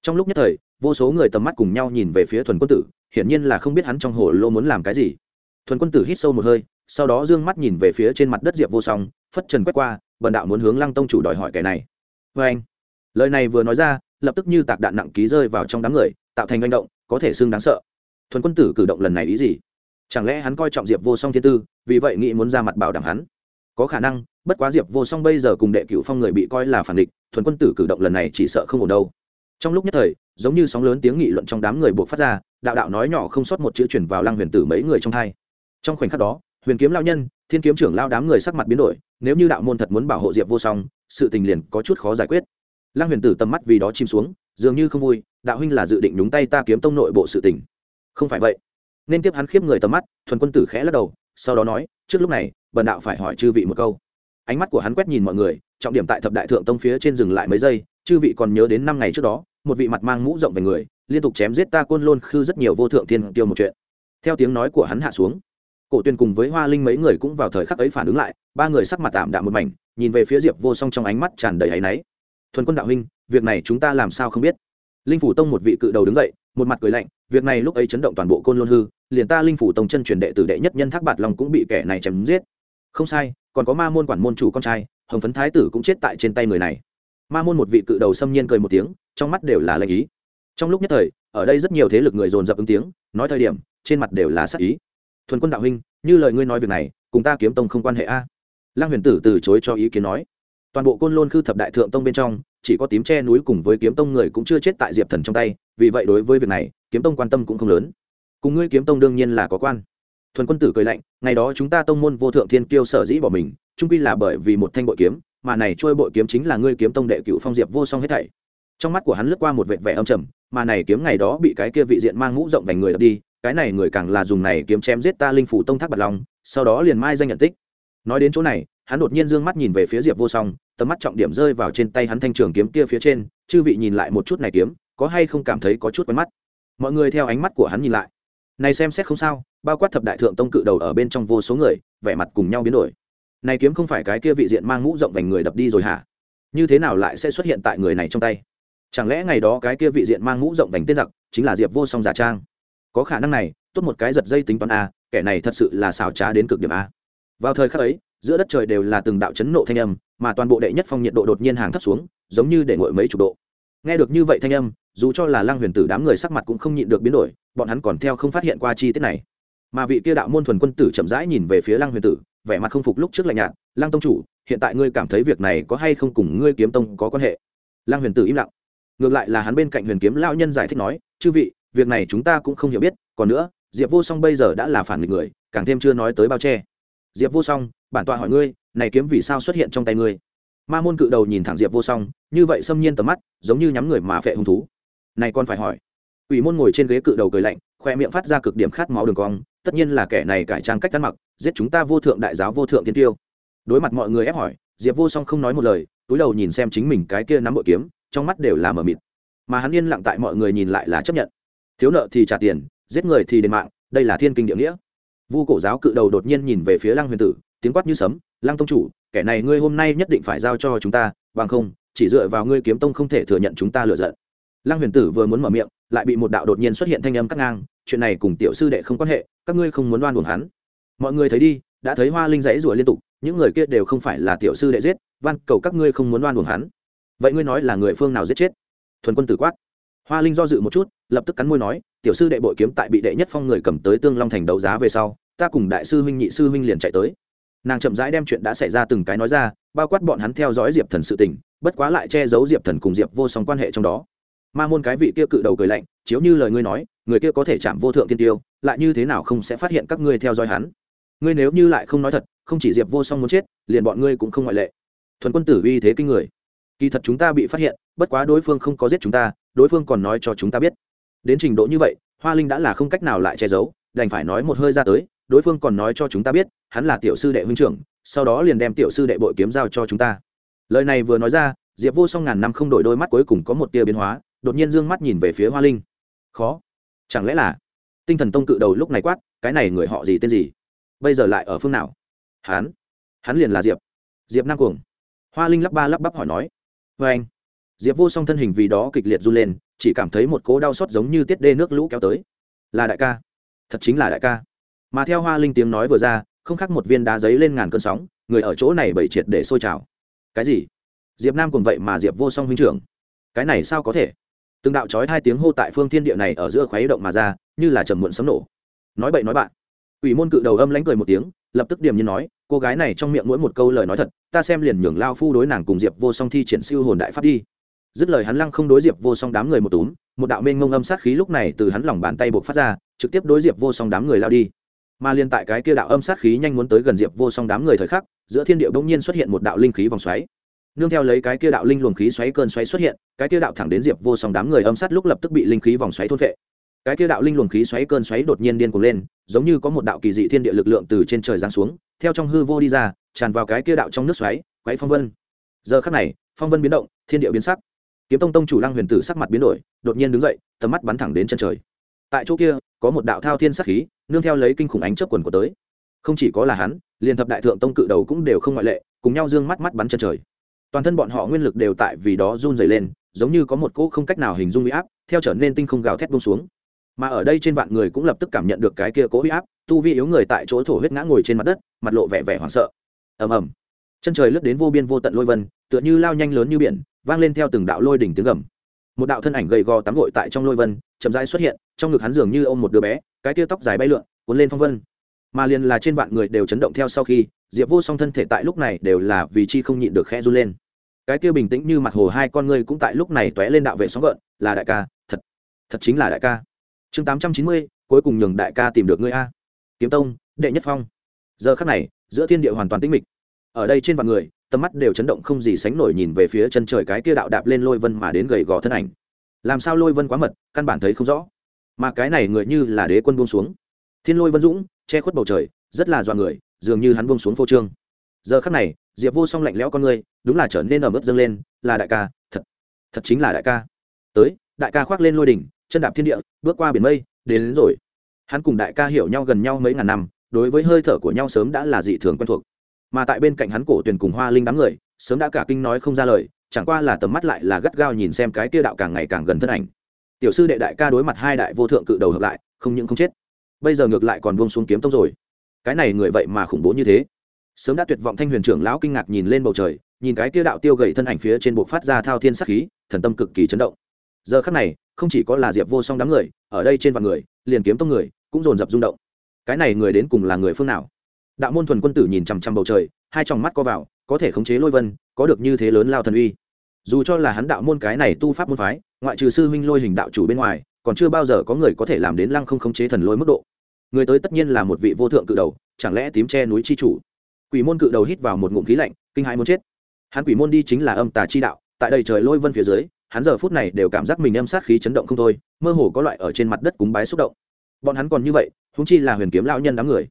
Trong lúc nhất thời, vô số người tầm mắt cùng nhau nhìn về phía thuần quân tử, hiển nhiên là không biết hắn trong hồ lô muốn làm cái gì. Thuần quân tử hít sâu một hơi, sau đó d ư ơ n g mắt nhìn về phía trên mặt đất diệp vô song, phất trần quét qua, bần đạo muốn hướng lăng tông chủ đòi hỏi kẻ này. Vê anh, lời này vừa nói ra, lập tức như tạc đạn nặng ký rơi vào trong đám người, tạo thành manh động, có thể xưng đáng sợ. Thuần quân tử cử động lần này ý gì? Chẳng lẽ hắn coi trọng diệp vô song thiên tư, vì vậy nghĩ muốn ra mặt bảo đảm hắn? Có khả năng, bất quá diệp vô song bây giờ cùng đệ cựu phong người bị coi là phản địch thuần quân tử cử động lần này chỉ sợ không ổn đâu. Trong lúc nhất thời, giống như sóng lớn tiếng nghị luận trong đám người buộc phát ra, đạo đạo nói nhỏ không sót một chữ chuyển vào lăng huyền tử mấy người trong hai. Trong khoảnh khắc đó, huyền kiếm lao nhân, thiên kiếm trưởng lao đám người sắc mặt biến đổi, nếu như đạo môn thật muốn bảo hộ diệp vô song, sự tình liền có chút khó giải quyết. Lăng huyền tử tầm mắt vì đó chìm xuống, dường như không vui, đạo huynh là dự định đúng tay ta kiếm tông nội bộ sự tình. Không phải vậy. Nên tiếp hắn khiếp người tầm mắt, thuần quân tử khẽ lắc đầu, sau đó nói, trước lúc này, bần đạo phải hỏi chư vị một câu. Ánh mắt của hắn quét nhìn mọi người trọng điểm tại thập đại thượng tông phía trên dừng lại mấy giây, chư vị còn nhớ đến năm ngày trước đó, một vị mặt mang mũ rộng về người, liên tục chém giết ta côn lôn khư rất nhiều vô thượng thiên tiêu một chuyện. Theo tiếng nói của hắn hạ xuống, cổ tuyên cùng với hoa linh mấy người cũng vào thời khắc ấy phản ứng lại, ba người sắc mặt tạm đạm một mảnh, nhìn về phía diệp vô song trong ánh mắt tràn đầy áy náy. Thuần quân đạo huynh, việc này chúng ta làm sao không biết? Linh phủ tông một vị cự đầu đứng dậy, một mặt cười lạnh, việc này lúc ấy chấn động toàn bộ côn lôn hư, liền ta linh phủ tông chân truyền đệ tử đệ nhất nhân thác bạt lòng cũng bị kẻ này chém giết. Không sai, còn có ma môn quản môn chủ con trai hồng phấn thái tử cũng chết tại trên tay người này. Ma môn một vị cự đầu xâm nhiên cười một tiếng, trong mắt đều là lệnh ý. Trong lúc nhất thời, ở đây rất nhiều thế lực người dồn dập ứng tiếng, nói thời điểm, trên mặt đều là sắc ý. Thuần quân đạo huynh, như lời ngươi nói việc này, cùng ta kiếm tông không quan hệ a. À. lăng huyền tử từ chối cho ý kiến nói. Toàn bộ côn lôn khư thập đại thượng tông bên trong, chỉ có tím che núi cùng với kiếm tông người cũng chưa chết tại diệp thần trong tay, vì vậy đối với việc này, kiếm tông quan tâm cũng không lớn. Cùng ngươi kiếm tông đương nhiên là có quan thuần quân tử cười lạnh, ngày đó chúng ta tông môn vô thượng thiên kiêu sở dĩ bỏ mình trung quy là bởi vì một thanh bội kiếm, mà này trôi bội kiếm chính là ngươi kiếm tông đệ cựu phong diệp vô song hết thảy. Trong mắt của hắn lướt qua một vệt vẻ âm trầm, mà này kiếm ngày đó bị cái kia vị diện mang mũ rộng vành người đập đi, cái này người càng là dùng này kiếm chém giết ta linh phủ tông thác bạc long, sau đó liền mai danh nhận tích. Nói đến chỗ này, hắn đột nhiên d ư ơ n g mắt nhìn về phía diệp vô song, tầm mắt trọng điểm rơi vào trên tay hắn thanh trường kiếm kia phía trên, chư vị nhìn lại một chút này kiếm, có hay không cảm thấy có chút quen mắt. Mọi người theo ánh mắt của hắn nhìn lại này xem xét không sao, bao quát thập đại thượng tông cự đầu ở bên trong vô số người, vẻ mặt cùng nhau biến đổi. Này kiếm không phải cái kia vị diện mang mũ rộng vành người đập đi rồi hả? Như thế nào lại sẽ xuất hiện tại người này trong tay? Chẳng lẽ ngày đó cái kia vị diện mang mũ rộng vành tên giặc chính là diệp vô song giả trang? Có khả năng này, tốt một cái giật dây tính toán a, kẻ này thật sự là xào trá đến cực điểm a. Vào thời khắc ấy, giữa đất trời đều là từng đạo chấn nộ thanh âm, mà toàn bộ đệ nhất phong nhiệt độ đột nhiên hàng thấp xuống, giống như để ngội mấy chục độ. Nghe được như vậy thanh âm dù cho là lang huyền tử đám người sắc mặt cũng không nhịn được biến đổi, bọn hắn còn theo không phát hiện qua chi tiết này. Mà vị kia đạo môn thuần quân tử chậm rãi nhìn về phía lang huyền tử, vẻ mặt không phục lúc trước lạnh nhạt lang tông chủ, hiện tại ngươi cảm thấy việc này có hay không cùng ngươi kiếm tông có quan hệ? Lang huyền tử im lặng. Ngược lại là hắn bên cạnh huyền kiếm lão nhân giải thích nói, chư vị, việc này chúng ta cũng không hiểu biết, còn nữa, diệp vô song bây giờ đã là phản nghịch người, càng thêm chưa nói tới bao che. Diệp vô song, bản tọa hỏi ngươi, này kiếm vì sao xuất hiện trong tay ngươi? Ma môn cự đầu nhìn thẳng diệp vô song, như vậy xâm nhiên tầm mắt, giống như nhắm người mà phệ hung thú này còn phải hỏi. Ủy môn ngồi trên ghế cự đầu cười lạnh, khoe miệng phát ra cực điểm khát máu đường cong, tất nhiên là kẻ này cải trang cách ăn mặc, giết chúng ta vô thượng đại giáo vô thượng tiên tiêu. Đối mặt mọi người ép hỏi, diệp vô song không nói một lời, túi đầu nhìn xem chính mình cái kia nắm bội kiếm, trong mắt đều là mờ mịt. Mà hắn yên lặng tại mọi người nhìn lại là chấp nhận. Thiếu nợ thì trả tiền, giết người thì đền mạng, đây là thiên kinh địa nghĩa. Vu cổ giáo cự đầu đột nhiên nhìn về phía lăng huyền tử, tiếng quát như sấm, lăng tông chủ, kẻ này ngươi hôm nay nhất định phải giao cho chúng ta, bằng không, chỉ dựa vào ngươi kiếm tông không thể thừa nhận chúng ta lựa giận lăng huyền tử vừa muốn mở miệng, lại bị một đạo đột nhiên xuất hiện thanh âm cắt ngang, chuyện này cùng tiểu sư đệ không quan hệ, các ngươi không muốn đoan buồn hắn. Mọi người thấy đi, đã thấy hoa linh dãy rủa liên tục, những người kia đều không phải là tiểu sư đệ giết, van cầu các ngươi không muốn đoan buồn hắn. Vậy ngươi nói là người phương nào giết chết? Thuần quân tử quát. Hoa linh do dự một chút, lập tức cắn môi nói, tiểu sư đệ bội kiếm tại bị đệ nhất phong người cầm tới tương long thành đấu giá về sau, ta cùng đại sư huynh, nhị sư huynh liền chạy tới. Nàng chậm rãi đem chuyện đã xảy ra từng cái nói ra, bao quát bọn hắn theo dõi diệp thần sự tình, bất quá lại che giấu diệp thần cùng diệp vô song quan hệ trong đó ma môn cái vị kia cự đầu cười lạnh, chiếu như lời ngươi nói, người kia có thể chạm vô thượng tiên tiêu, lại như thế nào không sẽ phát hiện các ngươi theo dõi hắn? Ngươi nếu như lại không nói thật, không chỉ diệp vô song muốn chết, liền bọn ngươi cũng không ngoại lệ. Thuần quân tử uy thế kinh người. Kỳ thật chúng ta bị phát hiện, bất quá đối phương không có giết chúng ta, đối phương còn nói cho chúng ta biết. Đến trình độ như vậy, hoa linh đã là không cách nào lại che giấu, đành phải nói một hơi ra tới, đối phương còn nói cho chúng ta biết, hắn là tiểu sư đệ huynh trưởng, sau đó liền đem tiểu sư đệ bội kiếm giao cho chúng ta. Lời này vừa nói ra, diệp vô song ngàn năm không đổi đôi mắt cuối cùng có một tia biến hóa đột nhiên d ư ơ n g mắt nhìn về phía hoa linh. Khó. Chẳng lẽ là tinh thần tông cự đầu lúc này quát, cái này người họ gì, tên gì? Bây giờ lại ở phương nào? Hắn. Hắn liền là diệp. Diệp nam cuồng. Hoa linh lắp ba lắp bắp hỏi nói. Vê anh. Diệp vô song thân hình vì đó kịch liệt run lên, chỉ cảm thấy một cố đau xót giống như tiết đê nước lũ kéo tới. Là đại ca. Thật chính là đại ca. Mà theo hoa linh tiếng nói vừa ra, không khác một viên đá giấy lên ngàn cơn sóng, người ở chỗ này bày triệt để sôi trào. Cái gì? Diệp nam cùng vậy mà diệp vô song huynh trưởng. Cái này sao có thể? Từng đạo trói hai tiếng hô tại phương thiên địa này ở giữa khuấy động mà ra, như là trầm muộn sấm nổ. Nói bậy nói bạn. Ủy môn cự đầu âm lánh cười một tiếng, lập tức điểm như nói, cô gái này trong miệng mỗi một câu lời nói thật, ta xem liền nhường lao phu đối nàng cùng diệp vô song thi triển siêu hồn đại pháp đi. Dứt lời hắn lăng không đối diệp vô song đám người một túm, một đạo mênh ngông âm sát khí lúc này từ hắn lòng bàn tay buộc phát ra, trực tiếp đối diệp vô song đám người lao đi. Mà liên tại cái kia đạo âm sát khí nhanh muốn tới gần diệp vô song đám người thời khắc, giữa thiên địa bỗng nhiên xuất hiện một đạo linh khí vòng xoáy nương theo lấy cái kia đạo linh luồng khí xoáy cơn xoáy xuất hiện, cái kia đạo thẳng đến diệp vô song đám người âm sát lúc lập tức bị linh khí vòng xoáy thôn phệ. cái kia đạo linh luồng khí xoáy cơn xoáy đột nhiên điên cuồng lên, giống như có một đạo kỳ dị thiên địa lực lượng từ trên trời giáng xuống, theo trong hư vô đi ra, tràn vào cái kia đạo trong nước xoáy, quấy phong vân. Giờ khắc này, phong vân biến động, thiên địa biến sắc. Kiếm tông tông chủ lăng huyền tử sắc mặt biến đổi, đột nhiên đứng dậy, tầm mắt bắn thẳng đến chân trời. Tại chỗ kia, có một đạo thao thiên sắc khí, nương theo lấy kinh khủng ánh chớp quần của tới. Không chỉ có là hắn, liền thập đại thượng tông cự đầu cũng đều không ngoại lệ, cùng nhau dương mắt mắt bắn chân trời toàn thân bọn họ nguyên lực đều tại vì đó run dày lên, giống như có một cỗ không cách nào hình dung huy áp, theo trở nên tinh không gào thét bông xuống. Mà ở đây trên vạn người cũng lập tức cảm nhận được cái kia cỗ huy áp, tu vi yếu người tại chỗ thổ huyết ngã ngồi trên mặt đất, mặt lộ vẻ vẻ hoảng sợ. Ầm ầm. Chân trời lướt đến vô biên vô tận lôi vân, tựa như lao nhanh lớn như biển, vang lên theo từng đạo lôi đỉnh tiếng gầm một đạo thân ảnh gầy gò tắm gội tại trong lôi vân, chậm rãi xuất hiện, trong ngực hắn dường như ôm một đứa bé, cái tia tóc dài bay lượn, cuốn lên phong vân. Mà liền là trên vạn người đều chấn động theo sau khi diệp vô song thân thể tại lúc này đều là vì chi không nhịn được khẽ run lên. Cái kia bình tĩnh như mặt hồ hai con ngươi cũng tại lúc này t lên đạo vệ sóng gợn, là đại ca, thật thật chính là đại ca. Chương tám trăm chín mươi, cuối cùng nhường đại ca tìm được ngươi a. Kiếm tông, đệ nhất phong. Giờ khắc này, giữa thiên địa hoàn toàn tĩnh mịch. Ở đây trên vạn người, tầm mắt đều chấn động không gì sánh nổi nhìn về phía chân trời cái kia đạo đạp lên lôi vân mà đến gầy gò thân ảnh. Làm sao lôi vân quá mật, căn bản thấy không rõ. Mà cái này người như là đế quân buông xuống. Thiên lôi vân dũng, che khuất bầu trời, rất là dọa người dường như hắn buông xuống phô trương. Giờ khắc này diệp vô song lạnh lẽo con người đúng là trở nên ẩm ướt dâng lên là đại ca thật thật chính là đại ca. Tới đại ca khoác lên lôi đỉnh chân đạp thiên địa bước qua biển mây đến, đến rồi. Hắn cùng đại ca hiểu nhau gần nhau mấy ngàn năm đối với hơi thở của nhau sớm đã là dị thường quen thuộc. Mà tại bên cạnh hắn cổ tuyền cùng hoa linh đám người sớm đã cả kinh nói không ra lời chẳng qua là tầm mắt lại là gắt gao nhìn xem cái kia đạo càng ngày càng gần thân ảnh. Tiểu sư đệ đại ca đối mặt hai đại vô thượng cự đầu hợp lại không những không chết bây giờ ngược lại còn buông xuống kiếm tông rồi cái này người vậy mà khủng bố như thế. Sớm đã tuyệt vọng thanh huyền trưởng lão kinh ngạc nhìn lên bầu trời, nhìn cái kia đạo tiêu gậy thân ảnh phía trên buộc phát ra thao thiên sắc khí, thần tâm cực kỳ chấn động. Giờ khắc này, không chỉ có là diệp vô song đám người, ở đây trên vạn người, liền kiếm tông người, cũng dồn dập rung động. Cái này người đến cùng là người phương nào? Đạo môn thuần quân tử nhìn chằm chằm bầu trời, hai tròng mắt co vào, có thể khống chế lôi vân, có được như thế lớn lao thần uy. Dù cho là hắn đạo môn cái này tu pháp môn phái, ngoại trừ sư huynh lôi hình đạo chủ bên ngoài, còn chưa bao giờ có người có thể làm đến lăng không khống chế thần lôi mức độ người tới tất nhiên là một vị vô thượng cự đầu, chẳng lẽ tím che núi chi chủ? Quỷ môn cự đầu hít vào một ngụm khí lạnh, kinh hãi muốn chết. Hắn quỷ môn đi chính là âm tà chi đạo, tại đây trời lôi vân phía dưới, hắn giờ phút này đều cảm giác mình âm sát khí chấn động không thôi, mơ hồ có loại ở trên mặt đất cúng bái xúc động. Bọn hắn còn như vậy húng chi là huyền kiếm lao nhân đám người.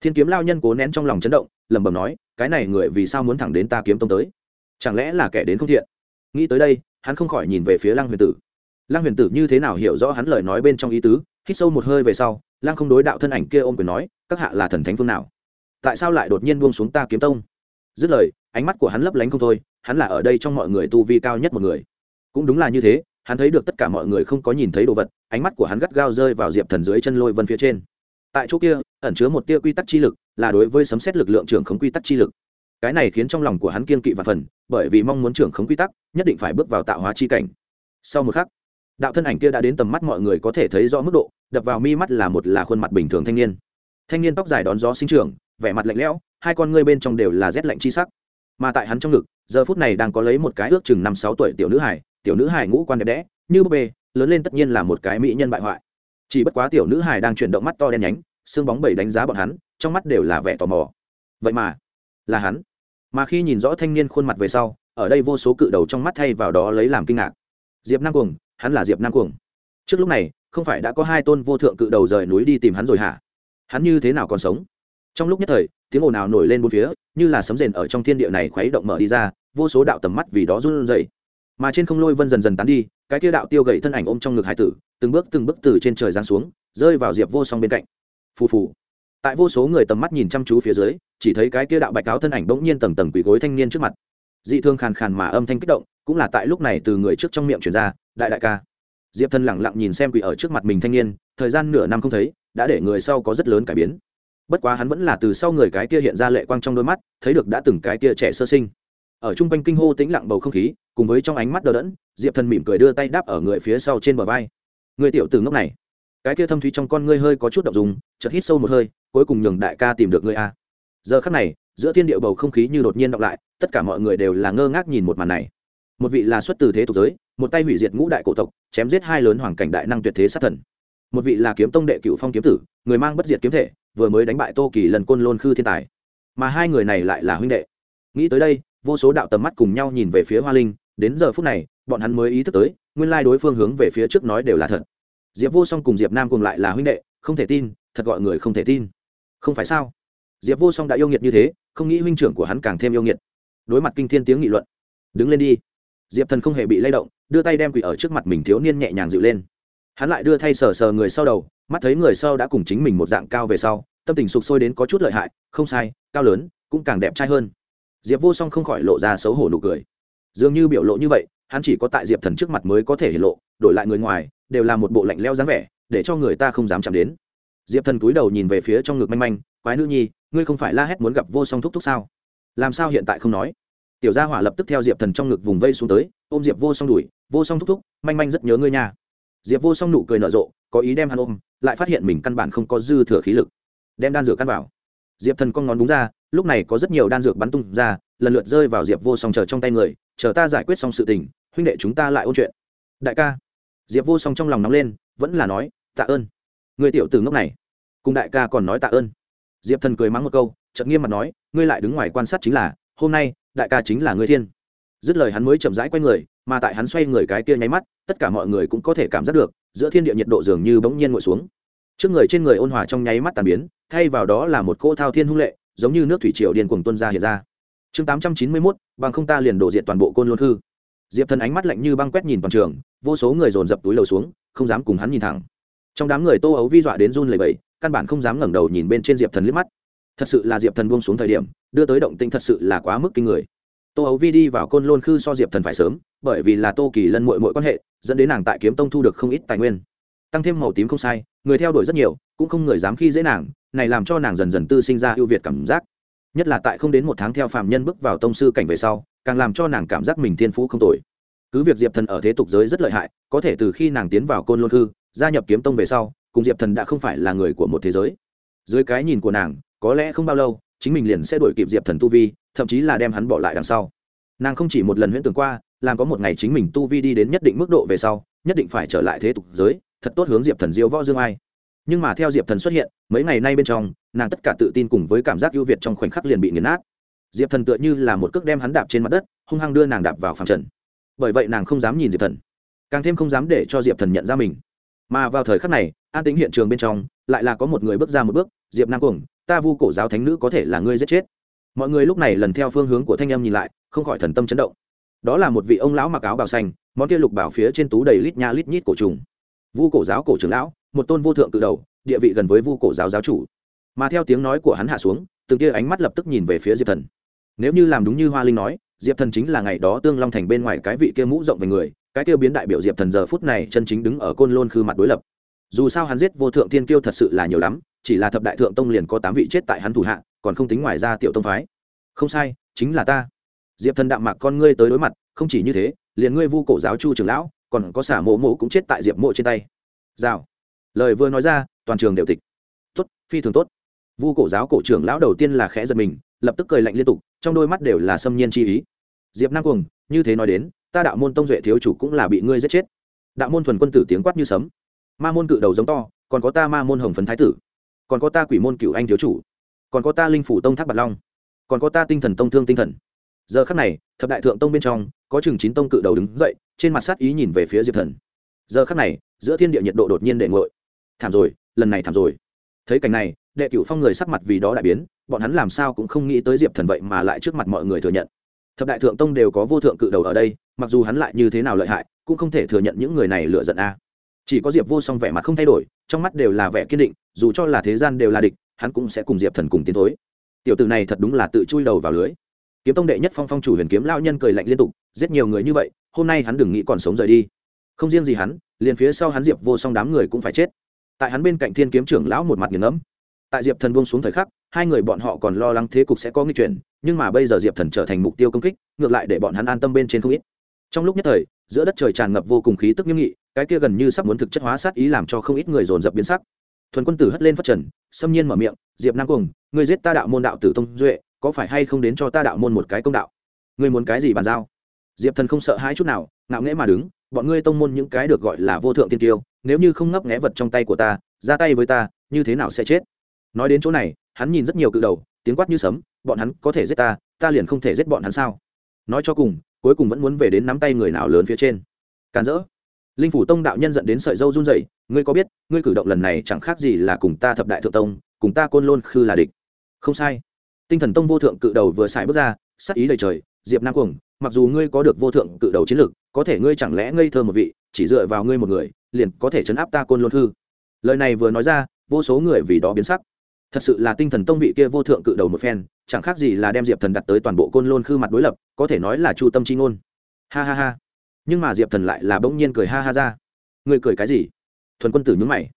Thiên kiếm lao nhân cố nén trong lòng chấn động, lẩm bẩm nói, cái này người vì sao muốn thẳng đến ta kiếm tông tới? Chẳng lẽ là kẻ đến không thiện? Nghĩ tới đây, hắn không khỏi nhìn về phía lăng huyền tử. Lăng huyền tử như thế nào hiểu rõ hắn lời nói bên trong ý tứ, hít sâu một hơi về sau lăng không đối đạo thân ảnh kia ôm quyền nói, các hạ là thần thánh phương nào? Tại sao lại đột nhiên buông xuống ta kiếm tông? Dứt lời, ánh mắt của hắn lấp lánh không thôi, hắn là ở đây trong mọi người tu vi cao nhất một người. Cũng đúng là như thế, hắn thấy được tất cả mọi người không có nhìn thấy đồ vật, ánh mắt của hắn gắt gao rơi vào diệp thần dưới chân lôi vân phía trên. Tại chỗ kia, ẩn chứa một tia quy tắc chi lực, là đối với sấm xét lực lượng trưởng khống quy tắc chi lực. Cái này khiến trong lòng của hắn kiên kỵ và phần, bởi vì mong muốn trưởng khống quy tắc, nhất định phải bước vào tạo hóa chi cảnh. Sau một khắc, đạo thân ảnh kia đã đến tầm mắt mọi người có thể thấy rõ mức độ đập vào mi mắt là một là khuôn mặt bình thường thanh niên. Thanh niên tóc dài đón gió sinh trưởng, vẻ mặt lạnh lẽo, hai con ngươi bên trong đều là rét lạnh chi sắc. Mà tại hắn trong ngực, giờ phút này đang có lấy một cái ước chừng năm sáu tuổi tiểu nữ hải tiểu nữ hải ngũ quan đẹp đẽ, như búp bê, lớn lên tất nhiên là một cái mỹ nhân bại hoại. Chỉ bất quá tiểu nữ hải đang chuyển động mắt to đen nhánh, xương bóng bẩy đánh giá bọn hắn, trong mắt đều là vẻ tò mò. Vậy mà, là hắn. Mà khi nhìn rõ thanh niên khuôn mặt về sau, ở đây vô số cự đầu trong mắt thay vào đó lấy làm kinh ngạc. Diệp nam cuồng, hắn là diệp nam cuồng. Trước lúc này không phải đã có hai tôn vô thượng cự đầu rời núi đi tìm hắn rồi hả? Hắn như thế nào còn sống? Trong lúc nhất thời, tiếng ồn ào nổi lên bốn phía, như là sấm rền ở trong thiên địa này khuấy động mở đi ra, vô số đạo tầm mắt vì đó run rẩy. Mà trên không lôi vân dần dần tán đi, cái kia đạo tiêu gậy thân ảnh ôm trong ngực hải tử, từng bước từng bước từ trên trời giáng xuống, rơi vào diệp vô song bên cạnh. Phù phù. Tại vô số người tầm mắt nhìn chăm chú phía dưới, chỉ thấy cái kia đạo bạch áo thân ảnh bỗng nhiên tầng tầng quỳ gối thanh niên trước mặt. Dị thương khàn khàn mà âm thanh kích động, cũng là tại lúc này từ người trước trong miệng truyền ra, đại đại ca diệp thân lẳng lặng nhìn xem quỳ ở trước mặt mình thanh niên, thời gian nửa năm không thấy, đã để người sau có rất lớn cải biến. Bất quá hắn vẫn là từ sau người cái kia hiện ra lệ quang trong đôi mắt, thấy được đã từng cái kia trẻ sơ sinh. Ở trung quanh kinh hô tĩnh lặng bầu không khí, cùng với trong ánh mắt đờ đẫn, diệp thần mỉm cười đưa tay đáp ở người phía sau trên bờ vai. Người tiểu từ ngốc này, cái kia thâm thúy trong con ngươi hơi có chút đ ộ n g dùng chật hít sâu một hơi, cuối cùng nhường đại ca tìm được ngươi a. Giờ khắc này, giữa thiên điệu bầu không khí như đột nhiên đọc lại, tất cả mọi người đều là ngơ ngác nhìn một màn này một vị là xuất từ thế tục giới, một tay hủy diệt ngũ đại cổ tộc, chém giết hai lớn hoàng cảnh đại năng tuyệt thế sát thần. Một vị là kiếm tông đệ cựu phong kiếm tử, người mang bất diệt kiếm thể, vừa mới đánh bại tô kỳ lần côn lôn khư thiên tài. Mà hai người này lại là huynh đệ. Nghĩ tới đây, vô số đạo tầm mắt cùng nhau nhìn về phía hoa linh, đến giờ phút này, bọn hắn mới ý thức tới, nguyên lai đối phương hướng về phía trước nói đều là thật. Diệp vô song cùng diệp nam cùng lại là huynh đệ, không thể tin, thật gọi người không thể tin. Không phải sao? Diệp vô song đã yêu nghiệt như thế, không nghĩ huynh trưởng của hắn càng thêm yêu nghiệt. Đối mặt kinh thiên tiếng nghị luận. Đứng lên đi diệp thần không hề bị lay động, đưa tay đem quỷ ở trước mặt mình thiếu niên nhẹ nhàng dịu lên. Hắn lại đưa thay sờ sờ người sau đầu, mắt thấy người sau đã cùng chính mình một dạng cao về sau, tâm tình sụp sôi đến có chút lợi hại, không sai, cao lớn, cũng càng đẹp trai hơn. Diệp vô song không khỏi lộ ra xấu hổ nụ cười. Dường như biểu lộ như vậy, hắn chỉ có tại diệp thần trước mặt mới có thể hiện lộ, đổi lại người ngoài, đều là một bộ lạnh leo dáng vẻ, để cho người ta không dám chạm đến. Diệp thần cúi đầu nhìn về phía trong ngực manh manh, quái nữ nhi, ngươi không phải la hét muốn gặp vô song thúc thúc sao? Làm sao hiện tại không nói? Tiểu gia hỏa lập tức theo diệp thần trong ngực vùng vây xuống tới, ôm diệp vô song đuổi, vô song thúc thúc, manh manh rất nhớ ngươi nha. Diệp vô song nụ cười nở rộ, có ý đem hắn ôm, lại phát hiện mình căn bản không có dư thừa khí lực, đem đan dược căn vào. Diệp thần con ngón đúng ra, lúc này có rất nhiều đan dược bắn tung ra, lần lượt rơi vào diệp vô song chờ trong tay người, chờ ta giải quyết xong sự tình, huynh đệ chúng ta lại ôn chuyện. Đại ca. Diệp vô song trong lòng nóng lên, vẫn là nói, tạ ơn. Người tiểu từ ngốc này, cùng đại ca còn nói tạ ơn. Diệp thần cười mắng một câu, chợt nghiêm mặt nói, ngươi lại đứng ngoài quan sát chính là hôm nay, đại ca chính là ngươi thiên. Dứt lời hắn mới chậm rãi quay người, mà tại hắn xoay người cái kia nháy mắt, tất cả mọi người cũng có thể cảm giác được, giữa thiên địa nhiệt độ dường như bỗng nhiên ngồi xuống. Trước người trên người ôn hòa trong nháy mắt tàn biến, thay vào đó là một cỗ thao thiên hung lệ, giống như nước thủy triều điên cuồng tuân ra hiện ra. Chương tám trăm chín mươi mốt, bằng không ta liền đổ diện toàn bộ côn lôn hư diệp thần ánh mắt lạnh như băng quét nhìn toàn trường, vô số người dồn dập túi lầu xuống, không dám cùng hắn nhìn thẳng. Trong đám người tô ấu vi dọa đến run lầy bẫy căn bản không dám ngẩng đầu nhìn bên trên diệp thần liếc mắt thật sự là diệp thần buông xuống thời điểm, đưa tới động tinh thật sự là quá mức kinh người. Tô ấu vi đi vào côn lôn khư so diệp thần phải sớm, bởi vì là tô kỳ lân mội mội quan hệ, dẫn đến nàng tại kiếm tông thu được không ít tài nguyên. Tăng thêm màu tím không sai, người theo đuổi rất nhiều, cũng không người dám khi dễ nàng, này làm cho nàng dần dần tư sinh ra ưu việt cảm giác. Nhất là tại không đến một tháng theo phạm nhân bước vào tông sư cảnh về sau, càng làm cho nàng cảm giác mình thiên phú không tồi. Cứ việc diệp thần ở thế tục giới rất lợi hại, có thể từ khi nàng tiến vào côn lôn khư, gia nhập kiếm tông về sau, cùng diệp thần đã không phải là người của một thế giới. Dưới cái nhìn của nàng có lẽ không bao lâu, chính mình liền sẽ đuổi kịp diệp thần tu vi, thậm chí là đem hắn bỏ lại đằng sau. Nàng không chỉ một lần huyễn tưởng qua, làm có một ngày chính mình tu vi đi đến nhất định mức độ về sau, nhất định phải trở lại thế tục giới, thật tốt hướng diệp thần diêu võ dương ai. Nhưng mà theo diệp thần xuất hiện, mấy ngày nay bên trong, nàng tất cả tự tin cùng với cảm giác ưu việt trong khoảnh khắc liền bị nghiền nát. Diệp thần tựa như là một cước đem hắn đạp trên mặt đất, hung hăng đưa nàng đạp vào phẳng trần. Bởi vậy nàng không dám nhìn diệp thần, càng thêm không dám để cho diệp thần nhận ra mình. Mà vào thời khắc này, an tính hiện trường bên trong, lại là có một người bước ra một bước, diệp nam cuồng ta vu cổ giáo thánh nữ có thể là ngươi giết chết. Mọi người lúc này lần theo phương hướng của thanh em nhìn lại, không khỏi thần tâm chấn động. Đó là một vị ông lão mặc áo bào xanh, món kia lục bảo phía trên tú đầy lít nha lít nhít cổ trùng. Vu cổ giáo cổ trưởng lão, một tôn vô thượng cự đầu, địa vị gần với vu cổ giáo giáo chủ. Mà theo tiếng nói của hắn hạ xuống, từng kia ánh mắt lập tức nhìn về phía diệp thần. Nếu như làm đúng như hoa linh nói, diệp thần chính là ngày đó tương long thành bên ngoài cái vị kia mũ rộng về người, cái kia biến đại biểu diệp thần giờ phút này chân chính đứng ở côn lôn khư mặt đối lập. Dù sao hắn giết vô thượng tiên kiêu thật sự là nhiều lắm chỉ là thập đại thượng tông liền có tám vị chết tại hắn thủ hạ, còn không tính ngoài ra tiểu tông phái. Không sai, chính là ta. Diệp thần đạm mạc con ngươi tới đối mặt, không chỉ như thế, liền ngươi vu cổ giáo chu trưởng lão, còn có xả mộ mộ cũng chết tại diệp mộ trên tay. Rào. Lời vừa nói ra, toàn trường đều tịch. Tốt, phi thường tốt. Vu cổ giáo cổ trưởng lão đầu tiên là khẽ giật mình, lập tức cười lạnh liên tục, trong đôi mắt đều là xâm nhiên chi ý. Diệp nam cuồng, như thế nói đến, ta đạo môn tông duệ thiếu chủ cũng là bị ngươi giết chết. Đạo môn thuần quân tử tiếng quát như sấm. Ma môn cự đầu giống to, còn có ta ma môn hồng phấn thái tử còn có ta quỷ môn cựu anh thiếu chủ, còn có ta linh phủ tông thác bạc long, còn có ta tinh thần tông thương tinh thần. Giờ khắc này, thập đại thượng tông bên trong, có chừng chín tông cự đầu đứng dậy, trên mặt sát ý nhìn về phía diệp thần. Giờ khắc này, giữa thiên địa nhiệt độ đột nhiên đệ ngội thảm rồi, lần này thảm rồi. Thấy cảnh này, đệ cửu phong người sắc mặt vì đó đại biến, bọn hắn làm sao cũng không nghĩ tới diệp thần vậy mà lại trước mặt mọi người thừa nhận. Thập đại thượng tông đều có vô thượng cự đầu ở đây, mặc dù hắn lại như thế nào lợi hại, cũng không thể thừa nhận những người này lựa giận a chỉ có diệp vô song vẻ mặt không thay đổi, trong mắt đều là vẻ kiên định, dù cho là thế gian đều là địch, hắn cũng sẽ cùng diệp thần cùng tiến thối. Tiểu tử này thật đúng là tự chui đầu vào lưới. Kiếm tông đệ nhất phong phong chủ huyền kiếm lao nhân cười lạnh liên tục, giết nhiều người như vậy, hôm nay hắn đừng nghĩ còn sống rời đi. Không riêng gì hắn, liền phía sau hắn diệp vô song đám người cũng phải chết. Tại hắn bên cạnh thiên kiếm trưởng lão một mặt nghiền ngẫm. Tại diệp thần buông xuống thời khắc, hai người bọn họ còn lo lắng thế cục sẽ có nghi chuyển, nhưng mà bây giờ diệp thần trở thành mục tiêu công kích, ngược lại để bọn hắn an tâm bên trên không ít. Trong lúc nhất thời giữa đất trời tràn ngập vô cùng khí tức nghiêm nghị, cái kia gần như sắp muốn thực chất hóa sát ý làm cho không ít người dồn dập biến sắc. Thuần quân tử hất lên phát trần, xâm nhiên mở miệng, diệp nam cùng người giết ta đạo môn đạo tử tông duệ, có phải hay không đến cho ta đạo môn một cái công đạo? Ngươi muốn cái gì bàn giao? Diệp thần không sợ hai chút nào, ngạo nghễ mà đứng, bọn ngươi tông môn những cái được gọi là vô thượng tiên tiêu nếu như không ngấp nghé vật trong tay của ta, ra tay với ta, như thế nào sẽ chết? Nói đến chỗ này, hắn nhìn rất nhiều cự đầu, tiếng quát như sấm, bọn hắn có thể giết ta ta liền không thể giết bọn hắn sao? Nói cho cùng, cuối cùng vẫn muốn về đến nắm tay người nào lớn phía trên. Càn rỡ. Linh phủ tông đạo nhân dẫn đến sợi dâu run dậy ngươi có biết, ngươi cử động lần này chẳng khác gì là cùng ta thập đại thượng tông, cùng ta côn lôn khư là địch. Không sai. Tinh thần tông vô thượng cự đầu vừa xài bước ra, sắc ý đầy trời, diệp nam cuồng, mặc dù ngươi có được vô thượng cự đầu chiến lược có thể ngươi chẳng lẽ ngây thơ một vị, chỉ dựa vào ngươi một người, liền có thể chấn áp ta côn lôn khư? Lời này vừa nói ra, vô số người vì đó biến sắc. Thật sự là tinh thần tông vị kia vô thượng cự đầu một phen chẳng khác gì là đem diệp thần đặt tới toàn bộ côn lôn khư mặt đối lập, có thể nói là chu tâm chi ngôn. Ha ha ha. Nhưng mà diệp thần lại là bỗng nhiên cười ha ha ra. Ngươi cười cái gì? Thuần quân tử nhúng mày.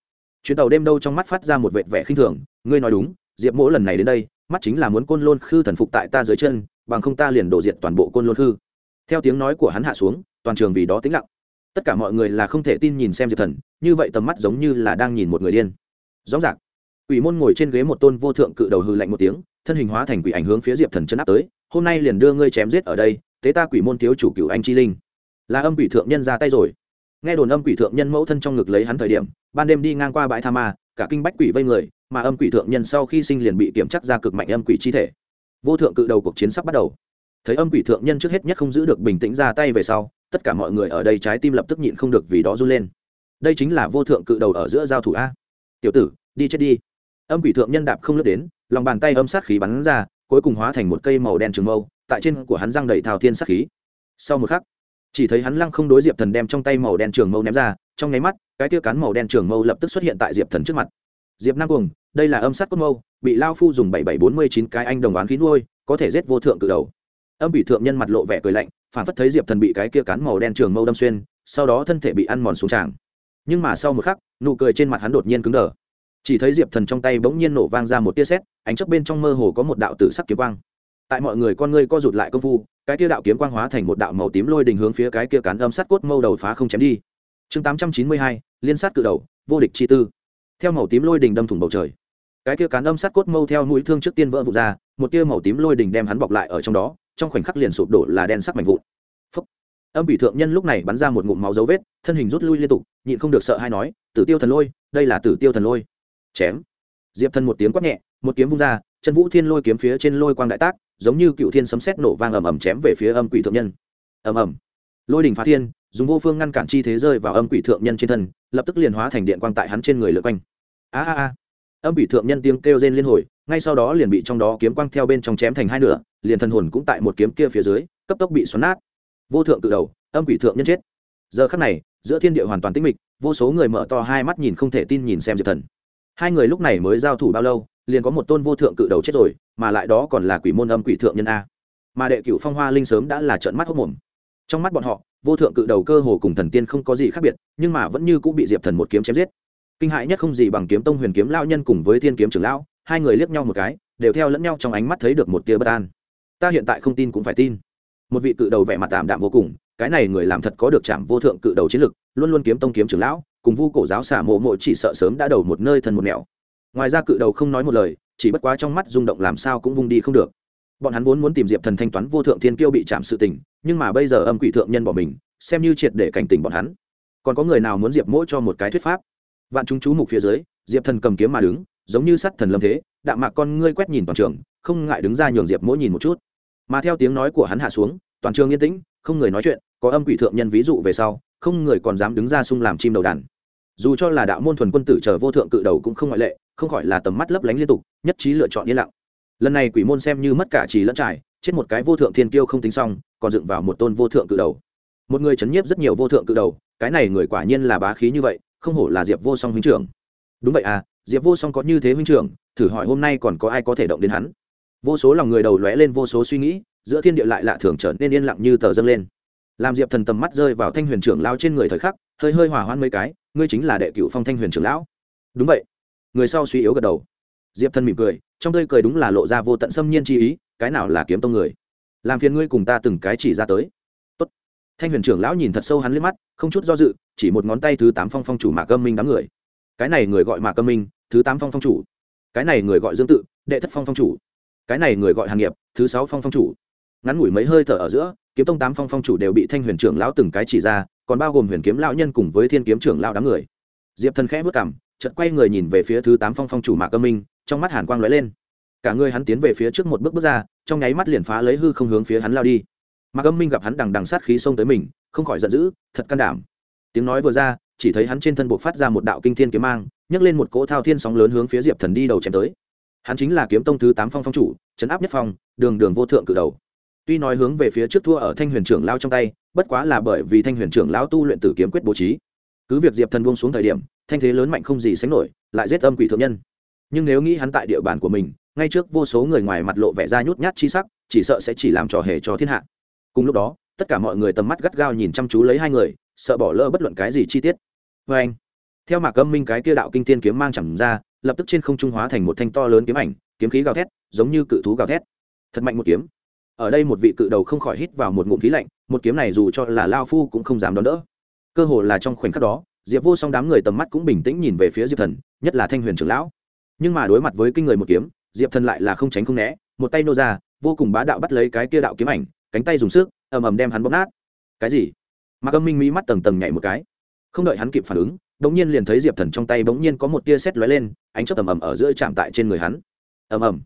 Chuyến tàu đêm đâu trong mắt phát ra một vệt vẻ khinh thường, ngươi nói đúng, diệp mỗi lần này đến đây, mắt chính là muốn côn lôn khư thần phục tại ta dưới chân, bằng không ta liền đổ diệt toàn bộ côn lôn khư. Theo tiếng nói của hắn hạ xuống, toàn trường vì đó tĩnh lặng. Tất cả mọi người là không thể tin nhìn xem diệp thần, như vậy tầm mắt giống như là đang nhìn một người điên. Rõ ràng, quỷ môn ngồi trên ghế một tôn vô thượng cự đầu hư lạnh một tiếng thân hình hóa thành quỷ ảnh hướng phía diệp thần chân áp tới, hôm nay liền đưa ngươi chém giết ở đây, tế ta quỷ môn thiếu chủ cựu anh chi linh. Là âm quỷ thượng nhân ra tay rồi. Nghe đồn âm quỷ thượng nhân mẫu thân trong ngực lấy hắn thời điểm, ban đêm đi ngang qua bãi tha ma, cả kinh bách quỷ vây người, mà âm quỷ thượng nhân sau khi sinh liền bị kiểm chắc ra cực mạnh âm quỷ chi thể. Vô thượng cự đầu cuộc chiến sắp bắt đầu. Thấy âm quỷ thượng nhân trước hết nhất không giữ được bình tĩnh ra tay về sau, tất cả mọi người ở đây trái tim lập tức nhịn không được vì đó run lên. Đây chính là vô thượng cự đầu ở giữa giao thủ a. Tiểu tử, đi chết đi. Âm quỷ thượng nhân đạp không lướt đến lòng bàn tay âm sát khí bắn ra, cuối cùng hóa thành một cây màu đen trường mâu, tại trên của hắn răng đầy thao thiên sát khí. Sau một khắc, chỉ thấy hắn lăng không đối diệp thần đem trong tay màu đen trường mâu ném ra, trong nháy mắt, cái tia cán màu đen trường mâu lập tức xuất hiện tại diệp thần trước mặt. Diệp nam cuồng, đây là âm sát cốt mâu, bị lao phu dùng bảy bảy bốn mươi chín cái anh đồng oán khí nuôi, có thể giết vô thượng cự đầu. Âm bị thượng nhân mặt lộ vẻ cười lạnh, phản phất thấy diệp thần bị cái kia cán màu đen trường mâu đâm xuyên, sau đó thân thể bị ăn mòn xuống tràng. Nhưng mà sau một khắc, nụ cười trên mặt hắn đột nhiên cứng đờ chỉ thấy diệp thần trong tay bỗng nhiên nổ vang ra một tia sét, ánh chấp bên trong mơ hồ có một đạo tử sắc kiếm quang. Tại mọi người con ngươi co rụt lại công phu, cái kia đạo kiếm quang hóa thành một đạo màu tím lôi đình hướng phía cái kia cán âm sắt cốt mâu đầu phá không chém đi. Chương tám trăm chín mươi hai, liên sát cự đầu, vô địch chi tư. Theo màu tím lôi đình đâm thủng bầu trời, cái kia cán âm sắt cốt mâu theo mũi thương trước tiên vỡ vụt ra, một tia màu tím lôi đình đem hắn bọc lại ở trong đó, trong khoảnh khắc liền sụp đổ là đen sắc mạnh vụn. Âm bị thượng nhân lúc này bắn ra một ngụm máu dấu vết, thân hình rút lui liên tục, nhịn không được sợ hay nói, tử tiêu thần lôi, đây là tử tiêu thần lôi chém. Diệp thần một tiếng quát nhẹ, một kiếm vung ra, chân vũ thiên lôi kiếm phía trên lôi quang đại tác, giống như cựu thiên sấm sét nổ vang ầm ầm chém về phía âm quỷ thượng nhân. Ầm ầm. Lôi đình phá thiên, dùng vô phương ngăn cản chi thế rơi vào âm quỷ thượng nhân trên thân, lập tức liền hóa thành điện quang tại hắn trên người lượt quanh. A a a. Âm quỷ thượng nhân tiếng kêu rên liên hồi, ngay sau đó liền bị trong đó kiếm quang theo bên trong chém thành hai nửa, liền thân hồn cũng tại một kiếm kia phía dưới, cấp tốc bị xoắn nát. Vô thượng tự đầu, âm quỷ thượng nhân chết. Giờ khắc này, giữa thiên địa hoàn toàn tĩnh mịch, vô số người mở to hai mắt nhìn không thể tin nhìn xem diệp thần hai người lúc này mới giao thủ bao lâu, liền có một tôn vô thượng cự đầu chết rồi, mà lại đó còn là quỷ môn âm quỷ thượng nhân a. Mà đệ cửu phong hoa linh sớm đã là trợn mắt hốc mồm. Trong mắt bọn họ, vô thượng cự đầu cơ hồ cùng thần tiên không có gì khác biệt, nhưng mà vẫn như cũng bị diệp thần một kiếm chém giết. Kinh hại nhất không gì bằng kiếm tông huyền kiếm lao nhân cùng với thiên kiếm trưởng lão, hai người liếc nhau một cái, đều theo lẫn nhau trong ánh mắt thấy được một tia bất an. Ta hiện tại không tin cũng phải tin. Một vị cự đầu vẻ mặt tạm đạm vô cùng, cái này người làm thật có được chạm vô thượng cự đầu chiến lực, luôn luôn kiếm tông kiếm trưởng lão cùng vu cổ giáo xả mộ mộ chỉ sợ sớm đã đầu một nơi thân một nẻo. Ngoài ra cự đầu không nói một lời, chỉ bất quá trong mắt rung động làm sao cũng vung đi không được. Bọn hắn vốn muốn tìm diệp thần thanh toán vô thượng thiên kiêu bị chạm sự tình, nhưng mà bây giờ âm quỷ thượng nhân bỏ mình, xem như triệt để cảnh tỉnh bọn hắn. Còn có người nào muốn diệp mỗi cho một cái thuyết pháp? Vạn chúng chú mục phía dưới, diệp thần cầm kiếm mà đứng, giống như sắt thần lâm thế, đạm mạc con ngươi quét nhìn toàn trường, không ngại đứng ra nhường diệp mỗi nhìn một chút. Mà theo tiếng nói của hắn hạ xuống, toàn trường yên tĩnh, không người nói chuyện, có âm quỷ thượng nhân ví dụ về sau, không người còn dám đứng ra xung làm chim đầu đàn dù cho là đạo môn thuần quân tử chờ vô thượng cự đầu cũng không ngoại lệ, không khỏi là tầm mắt lấp lánh liên tục, nhất trí lựa chọn yên lặng. Lần này quỷ môn xem như mất cả trì lẫn trải, chết một cái vô thượng thiên kiêu không tính xong, còn dựng vào một tôn vô thượng cự đầu. Một người chấn nhiếp rất nhiều vô thượng cự đầu, cái này người quả nhiên là bá khí như vậy, không hổ là diệp vô song huynh trưởng. Đúng vậy à diệp vô song có như thế huynh trưởng, thử hỏi hôm nay còn có ai có thể động đến hắn? Vô số lòng người đầu lóe lên vô số suy nghĩ, giữa thiên địa lại lạ thường trở nên yên lặng như tờ dâng lên. Làm diệp thần tầm mắt rơi vào thanh huyền trưởng lao trên người thời khắc hơi hơi hỏa hoan mấy cái, ngươi chính là đệ cựu phong thanh huyền trưởng lão. Đúng vậy. Người sau suy yếu gật đầu. Diệp thân mỉm cười, trong tươi cười đúng là lộ ra vô tận xâm nhiên chi ý, cái nào là kiếm tông người? Làm phiền ngươi cùng ta từng cái chỉ ra tới. Tốt. thanh huyền trưởng lão nhìn thật sâu hắn liếc mắt, không chút do dự, chỉ một ngón tay thứ tám phong phong chủ mạc âm minh đám người. Cái này người gọi mạc âm minh, thứ tám phong phong chủ. Cái này người gọi dương tự, đệ thất phong phong chủ. Cái này người gọi hàng nghiệp, thứ sáu phong phong chủ. Ngắn ngủi mấy hơi thở ở giữa, kiếm tông tám phong phong chủ đều bị thanh huyền trưởng lão từng cái chỉ ra còn bao gồm huyền kiếm lão nhân cùng với thiên kiếm trưởng lão đám người. Diệp thần khẽ vất cảm chợt quay người nhìn về phía thứ tám phong phong chủ mạc cơ minh, trong mắt hàn quang lóe lên. Cả người hắn tiến về phía trước một bước bước ra, trong nháy mắt liền phá lấy hư không hướng phía hắn lao đi. Mạc âm minh gặp hắn đằng đằng sát khí xông tới mình, không khỏi giận dữ, thật can đảm. Tiếng nói vừa ra, chỉ thấy hắn trên thân buộc phát ra một đạo kinh thiên kiếm mang, nhấc lên một cỗ thao thiên sóng lớn hướng phía diệp thần đi đầu chém tới. Hắn chính là kiếm tông thứ tám phong phong chủ, trấn áp nhất phong, đường đường vô thượng cử đầu tuy nói hướng về phía trước thua ở thanh huyền trưởng lao trong tay, bất quá là bởi vì thanh huyền trưởng lao tu luyện tử kiếm quyết bố trí. Cứ việc diệp thần buông xuống thời điểm, thanh thế lớn mạnh không gì sánh nổi, lại giết âm quỷ thượng nhân. Nhưng nếu nghĩ hắn tại địa bàn của mình, ngay trước vô số người ngoài mặt lộ vẻ ra nhút nhát chi sắc, chỉ sợ sẽ chỉ làm trò hề cho thiên hạ. Cùng lúc đó, tất cả mọi người tầm mắt gắt gao nhìn chăm chú lấy hai người, sợ bỏ lỡ bất luận cái gì chi tiết. Vê anh, theo mạc âm minh cái kia đạo kinh tiên kiếm mang chẳng ra, lập tức trên không trung hóa thành một thanh to lớn kiếm ảnh, kiếm khí gào thét, giống như cự thú gào thét. Thật mạnh một kiếm ở đây một vị cự đầu không khỏi hít vào một ngụm khí lạnh, một kiếm này dù cho là lao phu cũng không dám đón đỡ. Cơ hồ là trong khoảnh khắc đó, diệp vô song đám người tầm mắt cũng bình tĩnh nhìn về phía diệp thần, nhất là thanh huyền trưởng lão. Nhưng mà đối mặt với kinh người một kiếm, diệp thần lại là không tránh không né, một tay nô ra, vô cùng bá đạo bắt lấy cái kia đạo kiếm ảnh, cánh tay dùng sức, ầm ầm đem hắn bóp nát. Cái gì? Mà âm minh mỹ mắt tầng tầng nhảy một cái. Không đợi hắn kịp phản ứng bỗng nhiên liền thấy diệp thần trong tay bỗng nhiên có một tia sét lóe lên, ánh chớp ầm ầm ở giữa chạm tại trên người hắn. Ầm ầm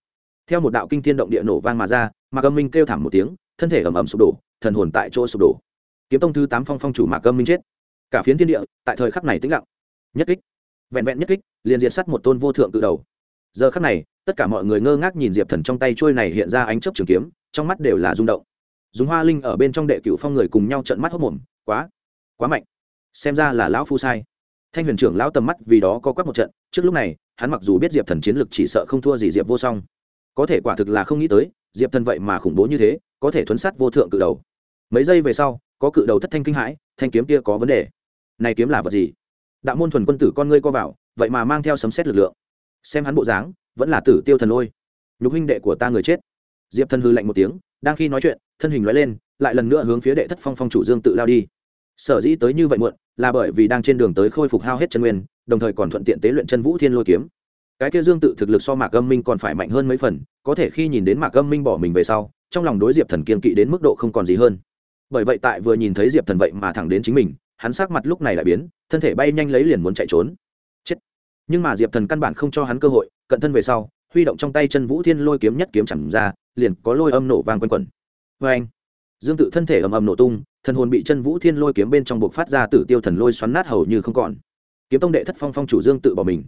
theo một đạo kinh thiên động địa nổ vang mà ra, mạc âm minh kêu thảm một tiếng, thân thể ầm ầm sụp đổ, thần hồn tại chỗ sụp đổ. Kiếm tông thứ tám phong phong chủ mạc âm minh chết. Cả phiến thiên địa, tại thời khắc này tĩnh lặng. Nhất kích, vẹn vẹn nhất kích, liền diệt sắt một tôn vô thượng cự đầu. Giờ khắc này, tất cả mọi người ngơ ngác nhìn diệp thần trong tay trôi này hiện ra ánh chớp trường kiếm, trong mắt đều là rung động. Dùng hoa linh ở bên trong đệ cựu phong người cùng nhau trận mắt hốc mồm, quá quá mạnh. Xem ra là lão phu sai. Thanh huyền trưởng lão tầm mắt vì đó có quắc một trận, trước lúc này, hắn mặc dù biết diệp thần chiến lực chỉ sợ không thua gì diệp vô song có thể quả thực là không nghĩ tới, diệp thần vậy mà khủng bố như thế, có thể thuấn sát vô thượng cự đầu. Mấy giây về sau, có cự đầu thất thanh kinh hãi, thanh kiếm kia có vấn đề. Này kiếm là vật gì? Đạo môn thuần quân tử con ngươi co vào, vậy mà mang theo sấm xét lực lượng. Xem hắn bộ dáng, vẫn là tử tiêu thần lôi. Nhục huynh đệ của ta người chết. Diệp thần hư lạnh một tiếng, đang khi nói chuyện, thân hình nói lên, lại lần nữa hướng phía đệ thất phong phong chủ dương tự lao đi. Sở dĩ tới như vậy muộn, là bởi vì đang trên đường tới khôi phục hao hết chân nguyên, đồng thời còn thuận tiện tế luyện chân vũ thiên lôi kiếm cái kia dương tự thực lực so mạc âm minh còn phải mạnh hơn mấy phần, có thể khi nhìn đến mạc âm minh bỏ mình về sau, trong lòng đối diệp thần kiên kỵ đến mức độ không còn gì hơn. Bởi vậy tại vừa nhìn thấy diệp thần vậy mà thẳng đến chính mình, hắn sắc mặt lúc này lại biến, thân thể bay nhanh lấy liền muốn chạy trốn. Chết. Nhưng mà diệp thần căn bản không cho hắn cơ hội, cận thân về sau, huy động trong tay chân vũ thiên lôi kiếm nhất kiếm chẳng ra, liền có lôi âm nổ vang quanh quẩn. Vê anh, dương tự thân thể ầm ầm nổ tung, thần hồn bị chân vũ thiên lôi kiếm bên trong buộc phát ra tử tiêu thần lôi xoắn nát hầu như không còn. Kiếm tông đệ thất phong phong chủ dương tự bỏ mình.